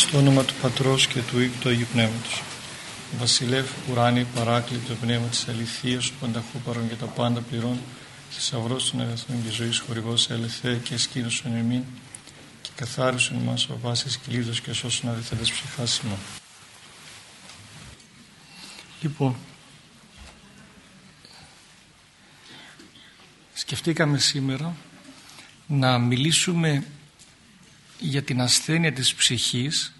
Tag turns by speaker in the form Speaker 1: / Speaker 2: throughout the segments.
Speaker 1: Στο όνομα του Πατρός και του Υιού του Αγίου Πνεύματος. Βασιλεύ ουράνι παράκλητο πνεύμα της αληθείας του πανταχού και τα πάντα πληρών θησαυρός των αγαθών και ζωής χορηγός ελευθέ και σκήνωσον εμήν και καθάρισον μας ο βάσης κυλίδος και σώσον αδεθέντες ψυχάς Λοιπόν, σκεφτήκαμε σήμερα να μιλήσουμε για την ασθένεια της ψυχής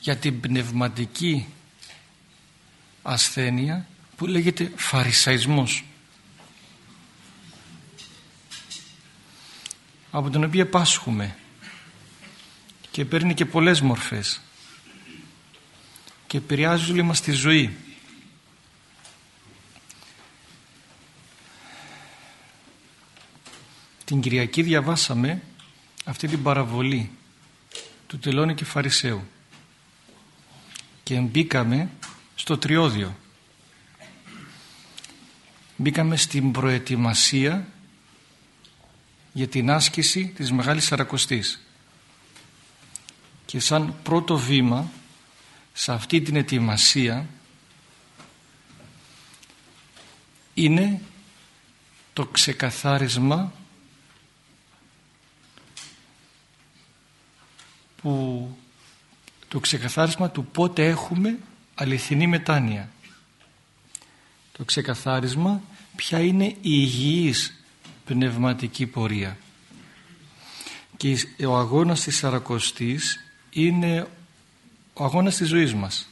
Speaker 1: για την πνευματική ασθένεια που λέγεται φαρισαϊσμός από την οποία πάσχουμε και παίρνει και πολλές μορφές και επηρεάζει όλη μας τη ζωή την Κυριακή διαβάσαμε αυτή την παραβολή του τελώνη και φαρισαίου. Και μπήκαμε στο τριώδιο. Μπήκαμε στην προετοιμασία για την άσκηση της Μεγάλης Σαρακοστής. Και σαν πρώτο βήμα σε αυτή την ετοιμασία είναι το ξεκαθάρισμα που το ξεκαθάρισμα του πότε έχουμε αληθινή μετάνοια. Το ξεκαθάρισμα ποια είναι η υγιής πνευματική πορεία. Και ο αγώνας της Σαρακοστής είναι ο αγώνας της ζωής μας.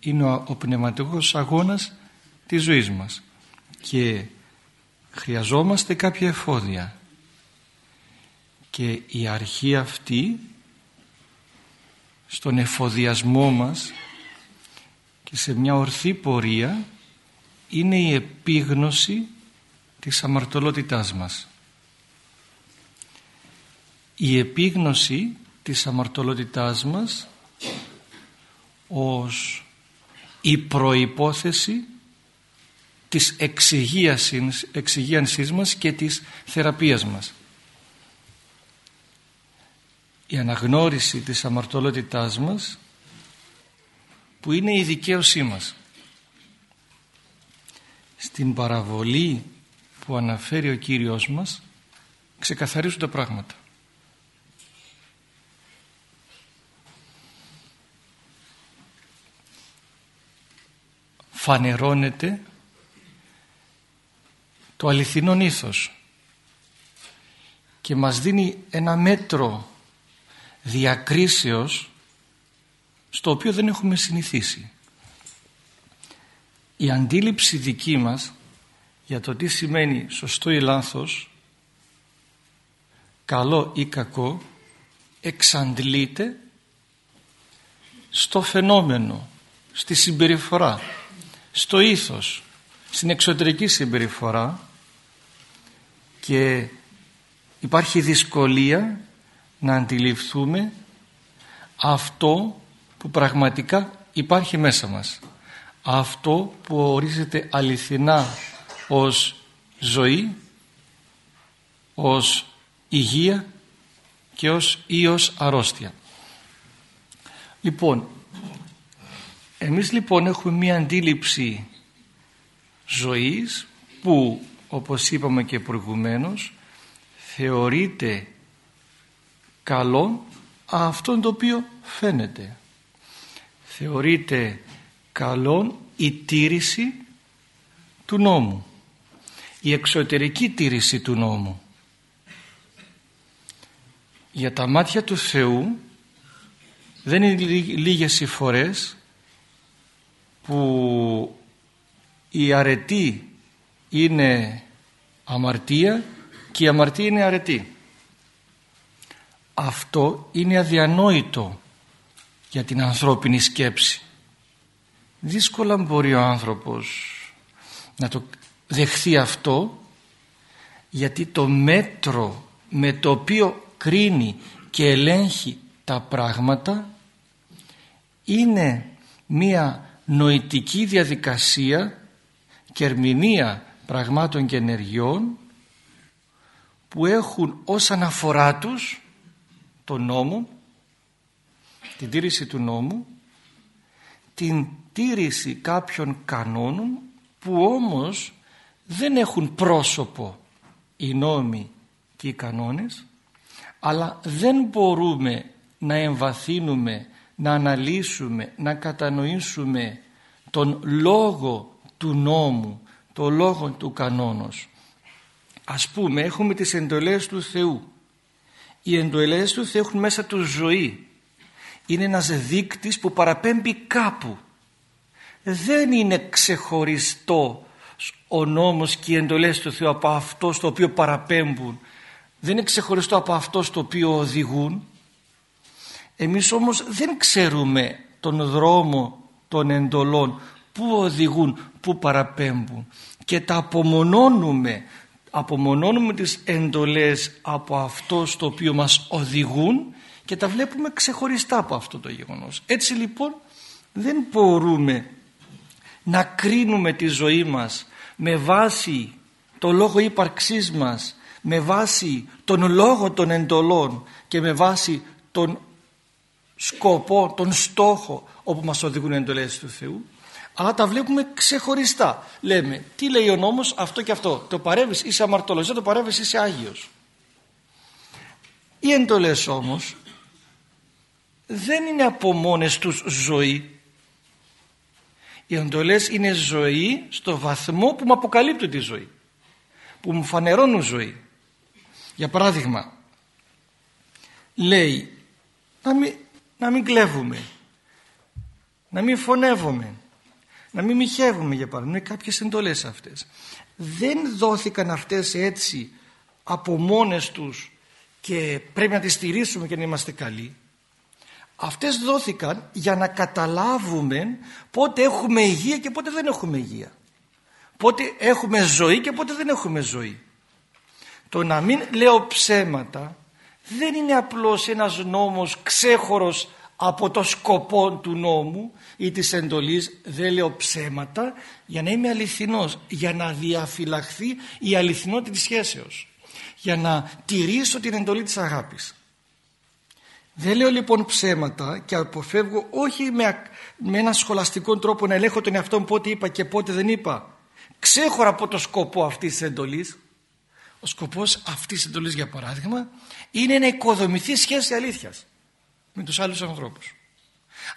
Speaker 1: Είναι ο, ο πνευματικός αγώνας της ζωής μας. Και χρειαζόμαστε κάποια εφόδια και η αρχή αυτή στον εφοδιασμό μας και σε μια ορθή πορεία είναι η επίγνωση της αμαρτωλότητάς μας. Η επίγνωση της αμαρτωλότητάς μας ως η προϋπόθεση της εξυγίανσης μας και της θεραπείας μας η αναγνώριση της αμαρτωλότητάς μας που είναι η δικαίωσή μας. Στην παραβολή που αναφέρει ο Κύριος μας ξεκαθαρίζουν τα πράγματα. Φανερώνεται το αληθινό ήθος και μας δίνει ένα μέτρο διακρίσεως στο οποίο δεν έχουμε συνηθίσει. Η αντίληψη δική μας για το τι σημαίνει σωστό ή λάθος, καλό ή κακό, εξαντλείται στο φαινόμενο, στη συμπεριφορά, στο ήθος, στην εξωτερική συμπεριφορά και υπάρχει δυσκολία να αντιληφθούμε αυτό που πραγματικά υπάρχει μέσα μας. Αυτό που ορίζεται αληθινά ως ζωή ως υγεία και ως ή ως αρρώστια. Λοιπόν εμείς λοιπόν έχουμε μία αντίληψη ζωής που όπως είπαμε και προηγουμένως θεωρείται καλό αυτό το οποίο φαίνεται. Θεωρείται καλό η τήρηση του νόμου. Η εξωτερική τήρηση του νόμου. Για τα μάτια του Θεού δεν είναι λίγες οι φορές που η αρετή είναι αμαρτία και η αμαρτία είναι αρετή αυτό είναι αδιανόητο για την ανθρώπινη σκέψη. Δύσκολα μπορεί ο άνθρωπος να το δεχθεί αυτό γιατί το μέτρο με το οποίο κρίνει και ελέγχει τα πράγματα είναι μία νοητική διαδικασία και ερμηνεία πραγμάτων και ενεργειών που έχουν ως αναφορά τους τον νόμο, την τήρηση του νόμου, την τήρηση κάποιων κανόνων που όμως δεν έχουν πρόσωπο οι νόμοι και οι κανόνες αλλά δεν μπορούμε να εμβαθύνουμε, να αναλύσουμε, να κατανοήσουμε τον λόγο του νόμου, τον λόγο του κανόνος. Ας πούμε έχουμε τις εντολές του Θεού. Οι εντολές τους Θεού έχουν μέσα τους ζωή. Είναι ένας δείκτης που παραπέμπει κάπου. Δεν είναι ξεχωριστό ο νόμος και οι εντολές του Θεού από αυτό στο οποίο παραπέμπουν. Δεν είναι ξεχωριστό από αυτό στο οποίο οδηγούν. Εμείς όμως δεν ξέρουμε τον δρόμο των εντολών που οδηγούν, που παραπέμπουν και τα απομονώνουμε απομονώνουμε τις εντολές από αυτό στο οποίο μας οδηγούν και τα βλέπουμε ξεχωριστά από αυτό το γεγονός. Έτσι λοιπόν δεν μπορούμε να κρίνουμε τη ζωή μας με βάση το λόγο ύπαρξής μας, με βάση τον λόγο των εντολών και με βάση τον σκοπό, τον στόχο όπου μας οδηγούν οι εντολές του Θεού αλλά τα βλέπουμε ξεχωριστά. Λέμε, τι λέει ο νόμος, αυτό και αυτό. Το παρέμβεις είσαι αμαρτωλός, δεν το παρέμβεις είσαι Άγιος. Οι εντολές όμως δεν είναι από μόνες τους ζωή. Οι εντολές είναι ζωή στο βαθμό που μου αποκαλύπτουν τη ζωή. Που μου φανερώνουν ζωή. Για παράδειγμα, λέει να μην, να μην κλέβουμε, να μην φωνεύουμε, να μην μοιχεύουμε για παράδειγμα. Είναι κάποιες εντολές αυτές. Δεν δόθηκαν αυτές έτσι από μόνες τους και πρέπει να τις στηρίσουμε και να είμαστε καλοί. Αυτές δόθηκαν για να καταλάβουμε πότε έχουμε υγεία και πότε δεν έχουμε υγεία. Πότε έχουμε ζωή και πότε δεν έχουμε ζωή. Το να μην λέω ψέματα δεν είναι απλώς ένας νόμος ξέχωρος από το σκοπό του νόμου ή της εντολής δεν λέω ψέματα για να είμαι αληθινός για να διαφυλαχθεί η αληθινότητα της σχέσεως για να τηρήσω την εντολή της αγάπης. Δεν λέω λοιπόν ψέματα και αποφεύγω όχι με, με έναν σχολαστικό τρόπο να ελέγχω τον εαυτό μου πότε είπα και πότε δεν είπα. Ξέχωρα από το σκοπό αυτής της εντολής. Ο σκοπός αυτής της εντολής για παράδειγμα είναι να οικοδομηθεί σχέση αλήθειας με τους άλλους ανθρώπους.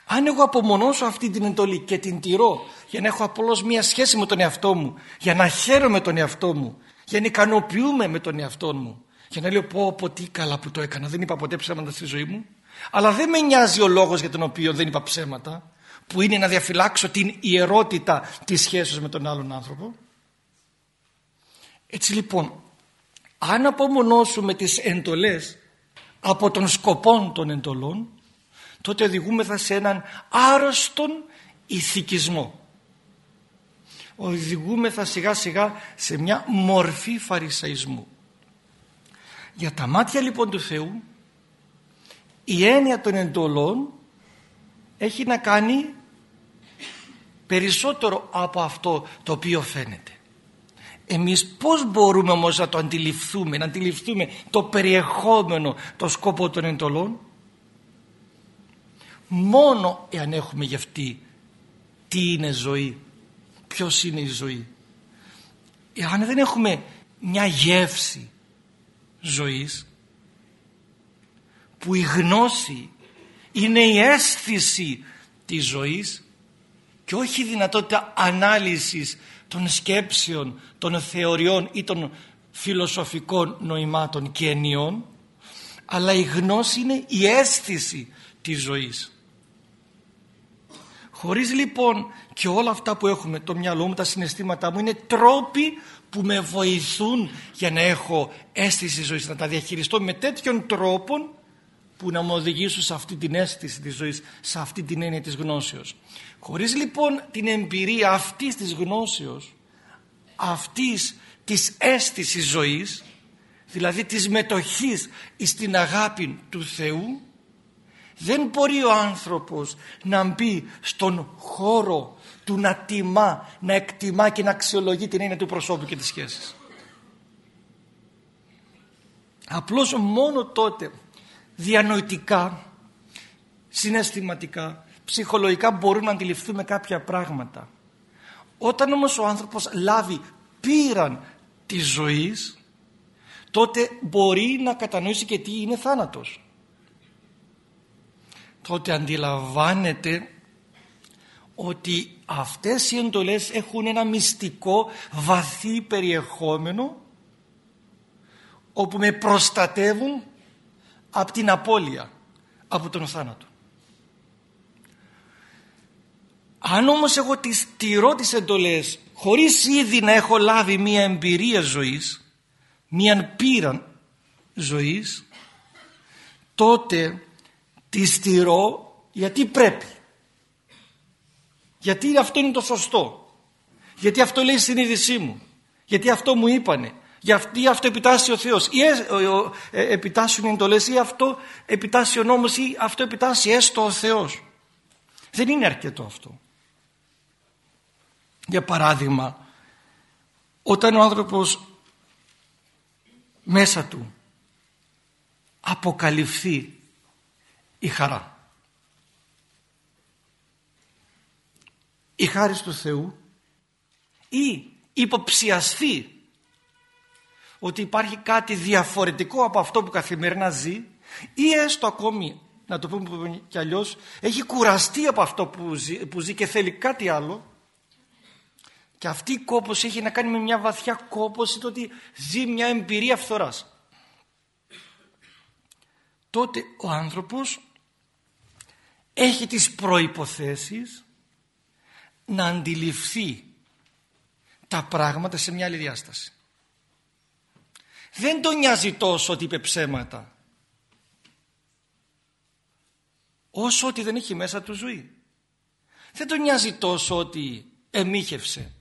Speaker 1: Αν εγώ απομονώσω αυτή την εντολή και την τηρώ για να έχω απλώς μία σχέση με τον εαυτό μου, για να χαίρομαι τον εαυτό μου, για να ικανοποιούμε με τον εαυτό μου, για να λέω πω πω τι καλά που το έκανα, δεν είπα ποτέ ψέματα στη ζωή μου, αλλά δεν με νοιάζει ο λόγος για τον οποίο δεν είπα ψέματα, που είναι να διαφυλάξω την ιερότητα της σχέσης με τον άλλον άνθρωπο. Έτσι λοιπόν, αν απομονώσουμε τις εντολές από τον σκοπό των εντολών τότε οδηγούμεθα σε έναν άρρωστον ηθικισμό. Οδηγούμεθα σιγά σιγά σε μια μορφή φαρισαϊσμού. Για τα μάτια λοιπόν του Θεού η έννοια των εντολών έχει να κάνει περισσότερο από αυτό το οποίο φαίνεται εμείς πώς μπορούμε όμως να το αντιληφθούμε, να αντιληφθούμε το περιεχόμενο, το σκόπο των εντολών; Μόνο εάν έχουμε γευτεί τι είναι ζωή, ποιος είναι η ζωή. Εάν δεν έχουμε μια γεύση ζωής που η γνώση είναι η αίσθηση της ζωής και όχι η δυνατότητα ανάλυσης των σκέψεων, των θεωριών ή των φιλοσοφικών νοημάτων και ενιών αλλά η γνώση είναι η αίσθηση της ζωής. Χωρίς λοιπόν και όλα αυτά που έχουμε, το μυαλό μου, τα συναισθήματά μου είναι τρόποι που με βοηθούν για να έχω αίσθηση ζωής, να τα διαχειριστώ με τέτοιον τρόπο που να μου οδηγήσουν σε αυτή την αίσθηση της ζωής, σε αυτή την έννοια της γνώσεως. Χωρίς λοιπόν την εμπειρία αυτής της γνώσεως, αυτής της αίσθησης ζωής, δηλαδή της μετοχής στην αγάπη του Θεού, δεν μπορεί ο άνθρωπος να μπει στον χώρο του να τιμά, να εκτιμά και να αξιολογεί την έννοια του προσώπου και της σχέσης. Απλώς μόνο τότε διανοητικά, συναισθηματικά, ψυχολογικά μπορούμε να αντιληφθούμε κάποια πράγματα. Όταν όμως ο άνθρωπος λάβει πήραν της ζωής, τότε μπορεί να κατανοήσει και τι είναι θάνατος. Τότε αντιλαμβάνεται ότι αυτές οι εντολές έχουν ένα μυστικό βαθύ περιεχόμενο όπου με προστατεύουν από την απώλεια, από τον θάνατο. Αν όμως εγώ τις τηρώ τις εντολές χωρίς ήδη να έχω λάβει μία εμπειρία ζωής, μία πείρα ζωής, τότε τις τηρώ γιατί πρέπει. Γιατί αυτό είναι το σωστό. Γιατί αυτό λέει η συνείδησή μου. Γιατί αυτό μου είπανε. Γιατί αυτό επιτάσσει ο Θεός. Ή ε, επιτάσσουν οι εντολές ή αυτό επιτάσσει ο νόμος ή αυτό επιτάσσει έστω ο Θεός. Δεν είναι αρκετό αυτό. Για παράδειγμα, όταν ο άνθρωπος μέσα του αποκαλυφθεί η χαρά. Η χάρη του Θεού ή υποψιαστεί ότι υπάρχει κάτι διαφορετικό από αυτό που καθημερινά ζει ή έστω ακόμη, να το πούμε κι αλλιώς, έχει κουραστεί από αυτό που ζει, που ζει και θέλει κάτι άλλο και αυτή η κόπωση έχει να κάνει με μια βαθιά κόπωση το ότι ζει μια εμπειρία φθοράς. Τότε ο άνθρωπος έχει τις προϋποθέσεις να αντιληφθεί τα πράγματα σε μια άλλη διάσταση. Δεν τον νοιάζει τόσο ότι είπε ψέματα όσο ότι δεν έχει μέσα του ζωή. Δεν τον νοιάζει τόσο ότι εμίχευσε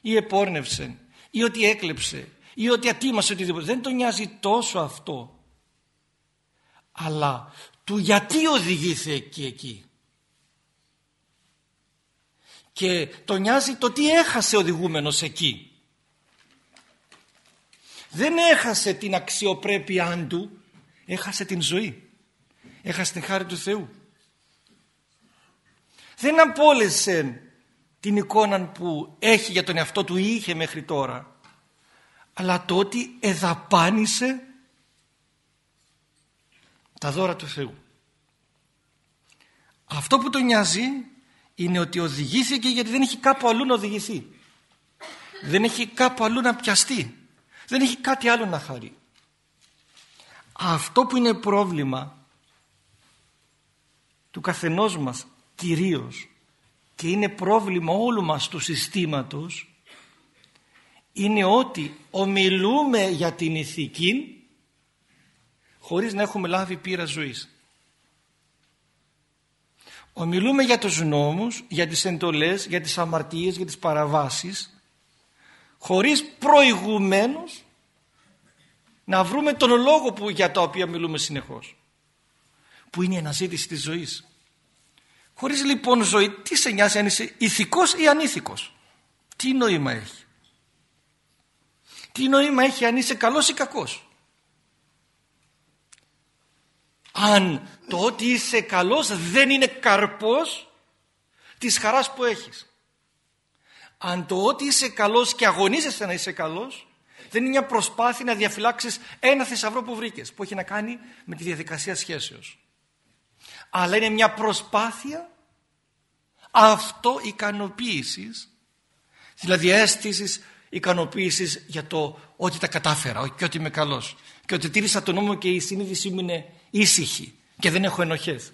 Speaker 1: ή επόρνευσε ή ότι έκλεψε ή ότι ατίμασε οτιδήποτε. Δεν τον νοιάζει τόσο αυτό. Αλλά του γιατί οδηγήθηκε εκεί. Και τον νοιάζει το τι έχασε οδηγούμενος εκεί. Δεν έχασε την αξιοπρέπειά του, έχασε την ζωή. Έχασε την χάρη του Θεού. Δεν απόλυσε την εικόνα που έχει για τον εαυτό του ή είχε μέχρι τώρα αλλά το ότι εδαπάνησε τα δώρα του Θεού. Αυτό που τον νοιάζει είναι ότι οδηγήθηκε γιατί δεν έχει κάπου αλλού να οδηγηθεί. Δεν έχει κάπου αλλού να πιαστεί. Δεν έχει κάτι άλλο να χαρεί. Αυτό που είναι πρόβλημα του καθενός μας κυρίως και είναι πρόβλημα όλου μας του συστήματος είναι ότι ομιλούμε για την ηθική χωρίς να έχουμε λάβει πείρα ζωής. Ομιλούμε για τους νόμους, για τις εντολές, για τις αμαρτίες, για τις παραβάσεις χωρίς προηγουμένως να βρούμε τον λόγο που, για το οποίο μιλούμε συνεχώς που είναι η αναζήτηση της ζωής. Χωρίς λοιπόν ζωή, τι σε νοιάζει αν είσαι ηθικός ή ανήθικος; Τι νόημα έχει; Τι νόημα έχει αν είσαι καλός ή κακός; Αν το ότι είσαι καλός δεν είναι καρπός της χαράς που έχεις. Αν το ότι είσαι καλός και αγωνίζεσαι να είσαι καλός δεν είναι μια προσπάθεια να διαφυλάξεις ένα θησαυρό που βρήκες που έχει να κάνει με τη διαδικασία σχέσεως. Αλλά είναι μια προσπάθεια αυτό ικανοποίησης δηλαδή αίσθησης ικανοποίησης για το ότι τα κατάφερα και ότι είμαι καλός. Και ότι τήρησα τον νόμο και η συνείδησή μου είναι ήσυχη και δεν έχω ενοχές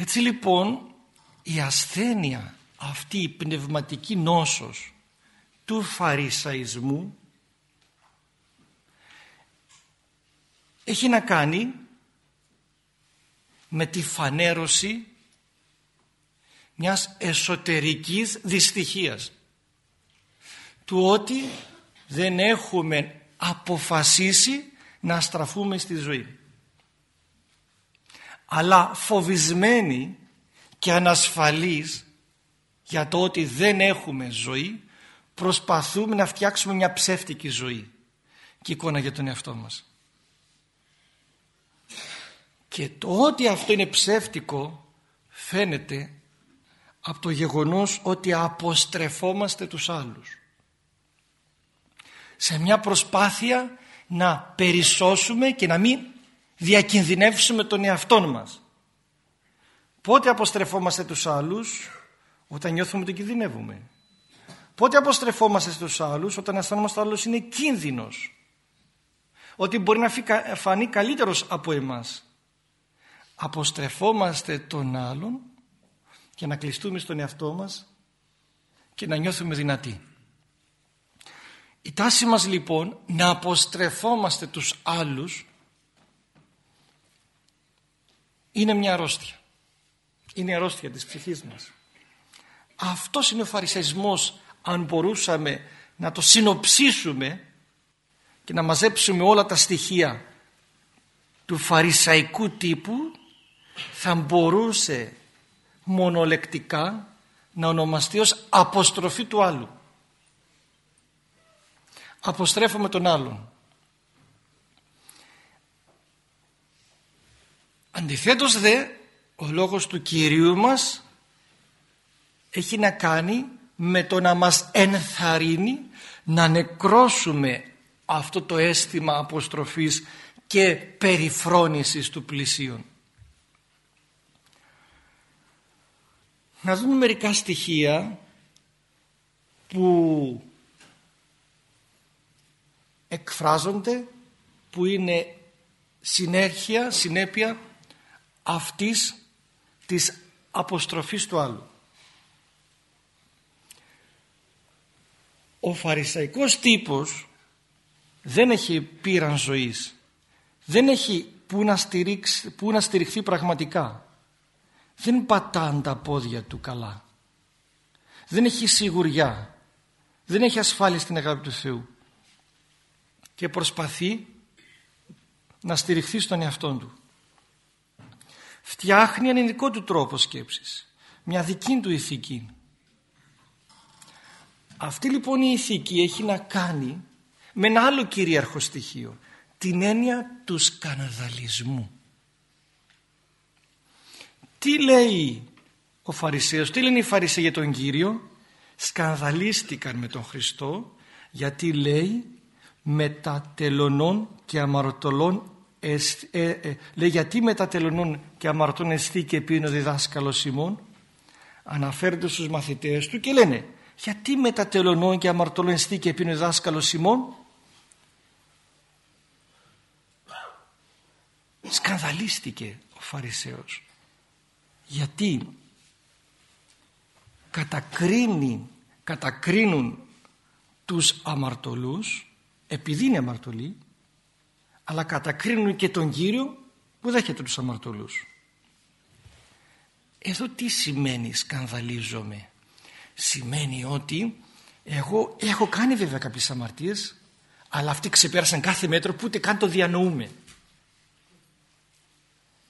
Speaker 1: έτσι λοιπόν η ασθένεια αυτή η πνευματική νόσος του φαρισαϊσμού έχει να κάνει με τη φανέρωση μιας εσωτερικής δυστυχίας. Του ότι δεν έχουμε αποφασίσει να στραφούμε στη ζωή αλλά φοβισμένοι και ανασφαλείς για το ότι δεν έχουμε ζωή προσπαθούμε να φτιάξουμε μια ψεύτικη ζωή και εικόνα για τον εαυτό μας. Και το ότι αυτό είναι ψεύτικο φαίνεται από το γεγονός ότι αποστρεφόμαστε τους άλλους. Σε μια προσπάθεια να περισσώσουμε και να μην διακινδυνεύσουμε τον εαυτό μας. Πότε αποστρεφόμαστε τους άλλους; Όταν νιώθουμε ότι κινδυνεύουμε. Πότε αποστρεφόμαστε στους άλλους; Όταν αισθανόμαστε ότι ο άλλος είναι κίνδυνος. Ότι μπορεί να φανεί καλύτερος από εμάς. Αποστρεφόμαστε τον άλλον και να κλειστούμε στον εαυτό μας και να νιώθουμε δυνατοί. Η τάση μας λοιπόν να αποστρεφόμαστε τους άλλους είναι μια αρρώστια. Είναι η αρρώστια της ψυχής μας. Αυτός είναι ο φαρισαϊσμός αν μπορούσαμε να το συνοψίσουμε και να μαζέψουμε όλα τα στοιχεία του φαρισαϊκού τύπου θα μπορούσε μονολεκτικά να ονομαστεί ως αποστροφή του άλλου. Αποστρέφουμε τον άλλον. Αντιθέτως δε ο λόγος του Κυρίου μας έχει να κάνει με το να μας ενθαρρύνει να νεκρώσουμε αυτό το αίσθημα αποστροφής και περιφρόνησης του πλησίον. Να δούμε μερικά στοιχεία που εκφράζονται που είναι συνέχεια, συνέπεια αυτής της αποστροφής του άλλου. Ο φαρισαϊκός τύπος δεν έχει πείραν ζωής. Δεν έχει που να, στηρίξει, που να στηριχθεί πραγματικά. Δεν πατάν τα πόδια του καλά. Δεν έχει σιγουριά. Δεν έχει ασφάλεια στην αγάπη του Θεού. Και προσπαθεί να στηριχθεί στον εαυτό του. Φτιάχνει έναν ειδικό του τρόπο σκέψης. Μια δική του ηθική. Αυτή λοιπόν η ηθική έχει να κάνει με ένα άλλο κυρίαρχο στοιχείο. Την έννοια του σκανδαλισμού. Τι λέει ο Φαρισαίος, τι λένε οι Φαρισαίοι για τον Κύριο; Σκανδαλίστηκαν με τον Χριστό γιατί λέει μετατελωνών και αμαρτωλών ε, ε, λέει γιατί μετατελωνών και αμαρτών εστί και πει ο διδάσκαλος Σιμών αναφέρονται στους μαθητές του και λένε γιατί μετατελωνών και αμαρτωλών εστί και πει ο διδάσκαλος Σιμών σκανδαλίστηκε ο Φαρισαίος. Γιατί κατακρίνει, κατακρίνουν τους αμαρτωλούς επειδή είναι αμαρτωλοί αλλά κατακρίνουν και τον Κύριο που δέχεται τους αμαρτωλούς. Εδώ τι σημαίνει σκανδαλίζομαι; Σημαίνει ότι εγώ έχω κάνει βέβαια κάποιες αμαρτίες αλλά αυτοί ξεπέρασαν κάθε μέτρο που ούτε καν το διανοούμε.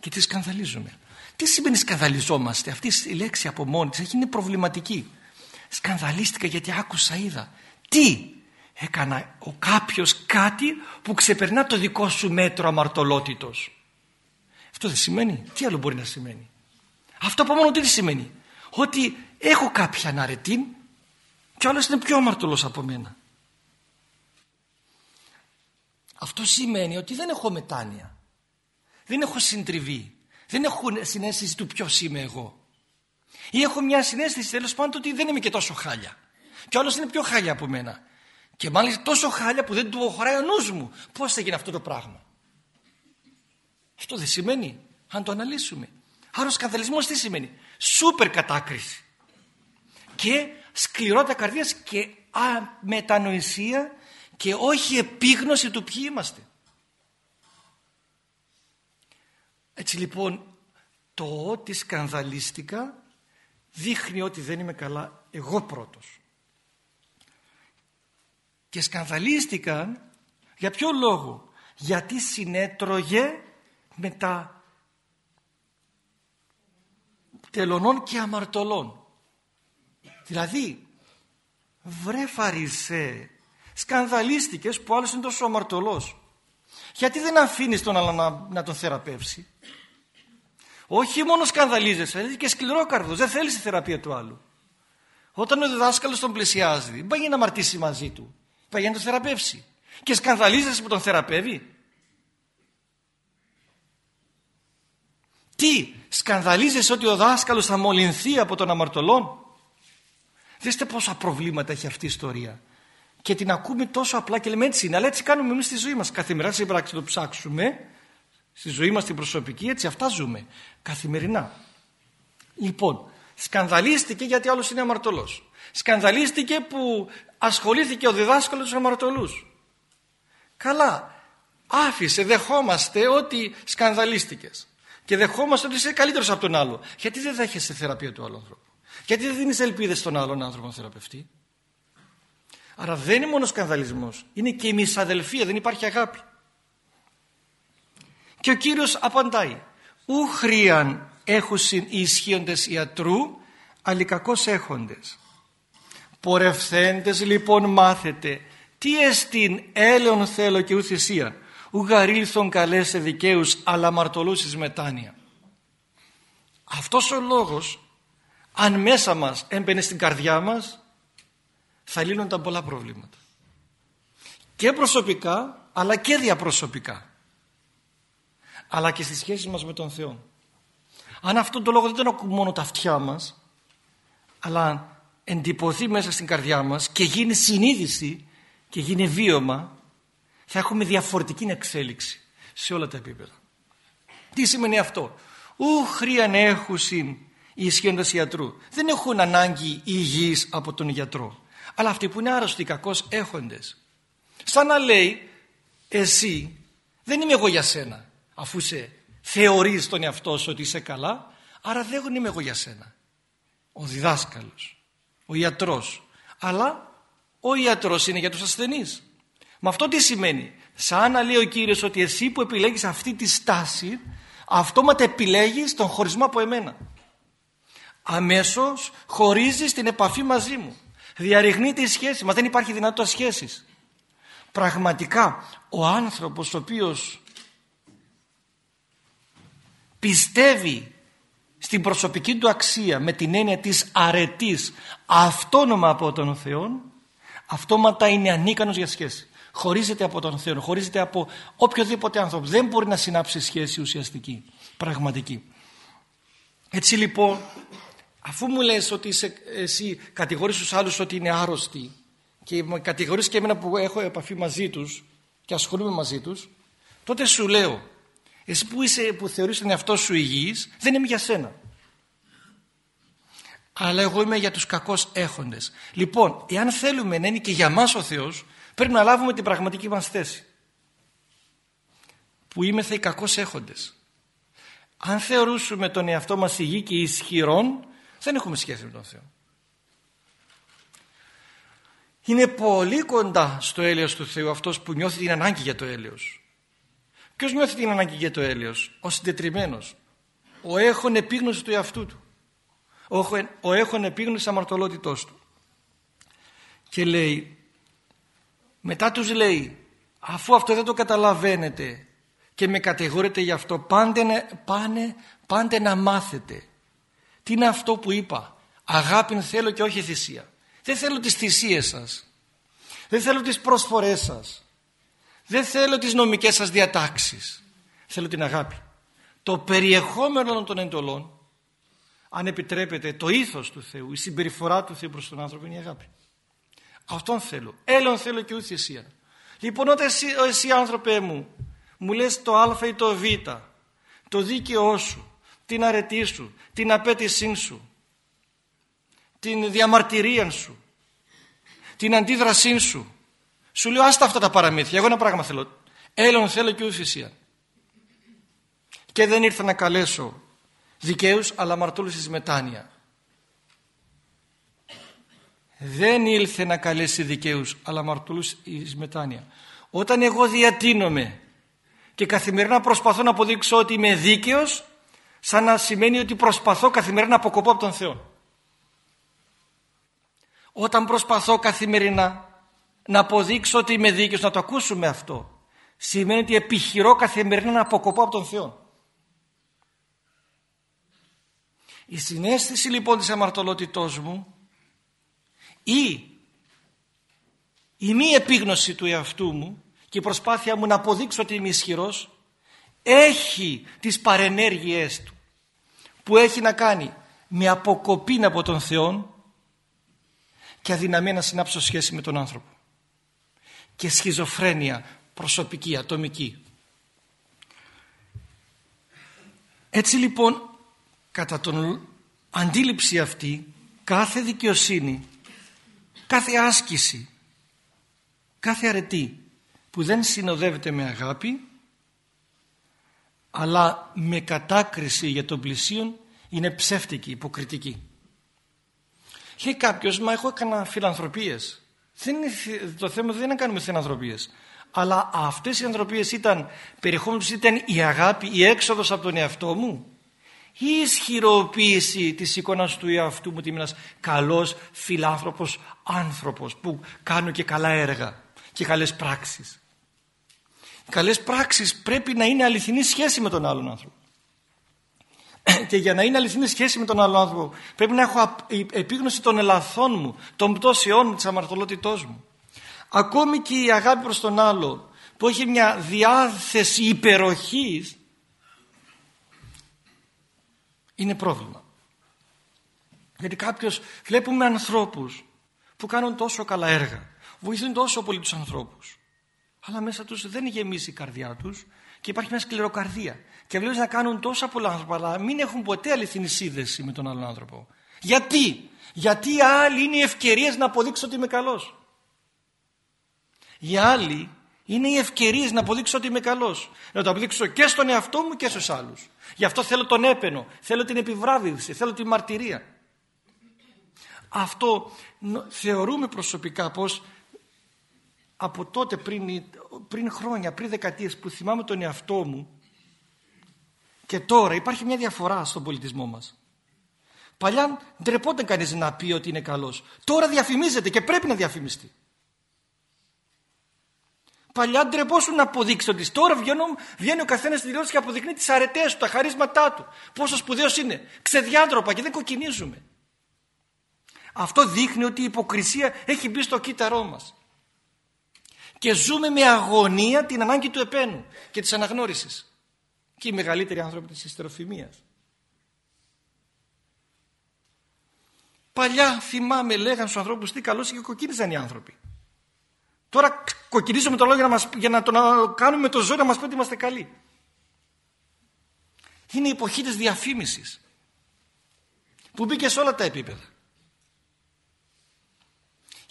Speaker 1: Και τι σκανδαλίζομαι; Τι σημαίνει σκανδαλιζόμαστε; Αυτή η λέξη από μόνη της είναι προβληματική. Σκανδαλίστηκα γιατί άκουσα είδα. Τι; Έκανα ο κάποιος κάτι που ξεπερνά το δικό σου μέτρο αμαρτωλότητος. Αυτό δεν σημαίνει. Τι άλλο μπορεί να σημαίνει; Αυτό από μόνο τι σημαίνει; Ότι έχω κάποια αναρετή και ο άλλος είναι πιο αμαρτωλός από μένα. Αυτό σημαίνει ότι δεν έχω μετάνοια. Δεν έχω συντριβή. Δεν έχω συνέστηση του ποιος είμαι εγώ. Ή έχω μια συνέστηση τέλος πάντων ότι δεν είμαι και τόσο χάλια. Και ο είναι πιο χάλια από μένα. Και μάλιστα τόσο χάλια που δεν του χωράει ο νους μου. Πώς θα γίνει αυτό το πράγμα; Αυτό δεν σημαίνει. Αν το αναλύσουμε. Άρα ο σκανδαλισμός τι σημαίνει; Σούπερ κατάκριση. Και σκληρότητα καρδίας και αμετανοησία και όχι επίγνωση του ποιοι είμαστε. Έτσι λοιπόν το ότι σκανδαλίστηκα δείχνει ότι δεν είμαι καλά εγώ πρώτος και σκανδαλίστηκαν για ποιο λόγο; Γιατί συνέτρωγε με τα τελωνών και αμαρτωλών. Δηλαδή βρε Φαρισέ σκανδαλίστηκες που άλλος είναι τόσο αμαρτωλός. Γιατί δεν αφήνεις τον άλλο να, να τον θεραπεύσει; Όχι μόνο σκανδαλίζεσαι αλλά και σκληρόκαρδος δεν θέλεις τη θεραπεία του άλλου. Όταν ο διδάσκαλος τον πλησιάζει δεν πάει να αμαρτήσει μαζί του πάει να τον θεραπεύσει και σκανδαλίζεσαι που τον θεραπεύει Τι, σκανδαλίζεσαι ότι ο δάσκαλος θα μολυνθεί από τον αμαρτωλόν; Δέστε πόσα προβλήματα έχει αυτή η ιστορία. Και την ακούμε τόσο απλά και λέμε έτσι είναι. Αλλά έτσι κάνουμε εμείς στη ζωή μας. Καθημερινά σε πράξη το ψάξουμε. Στη ζωή μας την προσωπική έτσι αυτά ζούμε. Καθημερινά. Λοιπόν, σκανδαλίστηκε γιατί άλλος είναι αμαρτωλός. Σκανδαλίστηκε που ασχολήθηκε ο διδάσκαλος του αμαρτωλούς. Καλά, άφησε, δεχόμαστε ότι σκανδαλίστηκες και δεχόμαστε ότι είσαι καλύτερος από τον άλλο. Γιατί δεν δέχεσαι θεραπεία του άλλου ανθρώπου; Γιατί δεν δίνεις ελπίδες στον άλλον άνθρωπο να θεραπευτεί; Άρα δεν είναι μόνο σκανδαλισμός. Είναι και η μισαδελφία. Δεν υπάρχει αγάπη. Και ο κύριος απαντάει. Ου χρίαν έχουσιν οι ισχύοντες ιατρού, αλλά κακώ έχοντε. Πορευθέντε λοιπόν μάθετε τι εστίν έλεον θέλω και ουθυσία ουγαρήλθον καλέσε δικαίους αλλά μαρτωλούς μετάνοια. Αυτός ο λόγος αν μέσα μας έμπαινε στην καρδιά μας θα λύνονταν πολλά προβλήματα. Και προσωπικά αλλά και διαπροσωπικά. Αλλά και στις σχέσεις μας με τον Θεό. Αν αυτόν τον λόγο δεν τον ακούμε μόνο τα αυτιά μας αλλά εντυπωθεί μέσα στην καρδιά μας και γίνει συνείδηση και γίνει βίωμα θα έχουμε διαφορετική εξέλιξη σε όλα τα επίπεδα. Τι σημαίνει αυτό; Ου χρίαν έχουσιν οι ισχύοντες ιατρού. Δεν έχουν ανάγκη υγιείς από τον γιατρό. Αλλά αυτοί που είναι άρρωστοι κακώς έχοντες. Σαν να λέει εσύ δεν είμαι εγώ για σένα αφού σε θεωρείς τον εαυτό σου ότι είσαι καλά άρα δεν είμαι εγώ για σένα. Ο διδάσκαλος, ο ιατρός αλλά ο ιατρός είναι για τους ασθενείς. Με αυτό τι σημαίνει; Σαν να λέει ο Κύριος ότι εσύ που επιλέγεις αυτή τη στάση αυτόματα επιλέγεις τον χωρισμό από εμένα. Αμέσως χωρίζεις την επαφή μαζί μου. Διαρριγνύεται η σχέση μας. Δεν υπάρχει δυνατότητα σχέσης. Πραγματικά ο άνθρωπος ο οποίος πιστεύει στην προσωπική του αξία με την έννοια της αρετής αυτόνομα από τον Θεό αυτόματα είναι ανίκανος για σχέση χωρίζεται από τον Θεό, χωρίζεται από οποιοδήποτε άνθρωπο. Δεν μπορεί να συνάψει σχέση ουσιαστική, πραγματική. Έτσι λοιπόν, αφού μου λες ότι είσαι, εσύ κατηγορείς τους άλλους ότι είναι άρρωστοι και με κατηγορείς και εμένα που έχω επαφή μαζί τους και ασχολούμαι μαζί τους, τότε σου λέω, εσύ που, είσαι, που θεωρείς τον εαυτό σου υγιής, δεν είμαι για σένα. Αλλά εγώ είμαι για τους κακώς έχοντες. Λοιπόν, εάν θέλουμε να είναι και για μας ο Θεός, πρέπει να λάβουμε την πραγματική μας θέση που είμαστε οι κακώς έχοντες αν θεωρούσουμε τον εαυτό μας υγιή και ισχυρόν δεν έχουμε σχέση με τον Θεό είναι πολύ κοντά στο έλεος του Θεού αυτός που νιώθει την ανάγκη για το έλεος ποιος νιώθει την ανάγκη για το έλεος; Ο συντετριμένος ο έχων επίγνωση του εαυτού του ο έχων επίγνωση αμαρτωλότητός του και λέει μετά τους λέει αφού αυτό δεν το καταλαβαίνετε και με κατηγορείτε γι' αυτό πάντε, πάνε, πάντε να μάθετε. Τι είναι αυτό που είπα; Αγάπη θέλω και όχι θυσία. Δεν θέλω τις θυσίες σας. Δεν θέλω τις προσφορές σας. Δεν θέλω τις νομικές σας διατάξεις. Θέλω την αγάπη. Το περιεχόμενο των εντολών, αν επιτρέπετε, το ήθος του Θεού, η συμπεριφορά του Θεού προς τον άνθρωπο είναι η αγάπη. Αυτόν θέλω. Έλλον θέλω και ούτε εσύ. Λοιπόν όταν εσύ, εσύ άνθρωπέ μου μου λες το α ή το β το δίκαιό σου την αρετή σου την απέτησή σου την διαμαρτυρία σου την αντίδρασή σου σου λέω άστα αυτά τα παραμύθια. Εγώ ένα πράγμα θέλω. Έλλον θέλω και ουσιασία και δεν ήρθα να καλέσω δικαίους αλλά αμαρτούλους εις μετάνοια. Δεν ήλθε να καλέσει δικαίους αλλά μαρτούλους εις μετάνοια. Όταν εγώ διατείνομαι και καθημερινά προσπαθώ να αποδείξω ότι είμαι δίκαιος σαν να σημαίνει ότι προσπαθώ καθημερινά να αποκοπώ από τον Θεό. Όταν προσπαθώ καθημερινά να αποδείξω ότι είμαι δίκαιος, να το ακούσουμε αυτό, σημαίνει ότι επιχειρώ καθημερινά να αποκοπώ από τον Θεό. Η συνέστηση λοιπόν της αμαρτωλότητός μου ή η μη επίγνωση του εαυτού μου και η προσπάθεια μου να αποδείξω ότι είμαι ισχυρός έχει τις παρενέργειές του που έχει να κάνει με αποκοπή από τον Θεό και αδυναμία να συνάψω σχέση με τον άνθρωπο και σχιζοφρένεια προσωπική, ατομική. Έτσι λοιπόν κατά τον αντίληψη αυτή κάθε δικαιοσύνη, κάθε άσκηση, κάθε αρετή που δεν συνοδεύεται με αγάπη αλλά με κατάκριση για τον πλησίον είναι ψεύτικη, υποκριτική. Λέει κάποιος, μα εγώ έκανα φιλανθρωπίες. Δεν είναι, το θέμα δεν είναι να κάνουμε φιλανθρωπίες. Αλλά αυτές οι ανθρωπίες ήταν, περιεχόμενο ήταν η αγάπη, η έξοδος από τον εαυτό μου. Η ισχυροποίηση της εικόνας του εαυτού μου ότι είμαι ένας καλός φιλάνθρωπος άνθρωπος που κάνω και καλά έργα και καλές πράξεις. Οι καλές πράξεις πρέπει να είναι αληθινή σχέση με τον άλλον άνθρωπο. Και για να είναι αληθινή σχέση με τον άλλον άνθρωπο πρέπει να έχω επίγνωση των ελαθών μου, των πτώσεών μου, της αμαρτωλότητός μου. Ακόμη και η αγάπη προς τον άλλο που έχει μια διάθεση υπεροχής είναι πρόβλημα. Γιατί κάποιος βλέπουμε ανθρώπους που κάνουν τόσο καλά έργα, βοηθούν τόσο πολύ τους ανθρώπους αλλά μέσα τους δεν γεμίσει η καρδιά τους και υπάρχει μια σκληροκαρδία και βλέπεις να κάνουν τόσα πολλά άνθρωπα αλλά μην έχουν ποτέ αληθινή σύνδεση με τον άλλον άνθρωπο. Γιατί; Γιατί οι άλλοι είναι οι ευκαιρίες να αποδείξω ότι είμαι καλός. Οι άλλοι είναι οι ευκαιρίες να αποδείξω ότι είμαι καλός. Να το αποδείξω και στον εαυτό μου και στους άλλους. Γι' αυτό θέλω τον έπαινο, θέλω την επιβράβευση, θέλω τη μαρτυρία. Αυτό θεωρούμε προσωπικά πως από τότε πριν, πριν χρόνια, πριν δεκαετίες που θυμάμαι τον εαυτό μου και τώρα υπάρχει μια διαφορά στον πολιτισμό μας. Παλιά ντρεπόταν κανείς να πει ότι είναι καλός. Τώρα διαφημίζεται και πρέπει να διαφημιστεί. Παλιά ντρεπόσουν να αποδείξει ότι τώρα βγαίνω, βγαίνει ο καθένας στη τηλεόραση και αποδεικνύει τις αρετές του, τα χαρίσματά του. Πόσο σπουδαίος είναι. Ξεδιάντροπα και δεν κοκκινίζουμε. Αυτό δείχνει ότι η υποκρισία έχει μπει στο κύτταρό μας και ζούμε με αγωνία την ανάγκη του επένου και της αναγνώρισης και οι μεγαλύτεροι άνθρωποι της ιστεροφημίας. Παλιά θυμάμαι λέγαν στους ανθρώπους τι καλός και κοκκίνησαν οι άνθρωποι. Τώρα κοκκινίζουμε το λόγο για να, μας, για να το να κάνουμε το ζώο να μας πει ότι είμαστε καλοί. Είναι η εποχή της διαφήμισης που μπήκε σε όλα τα επίπεδα.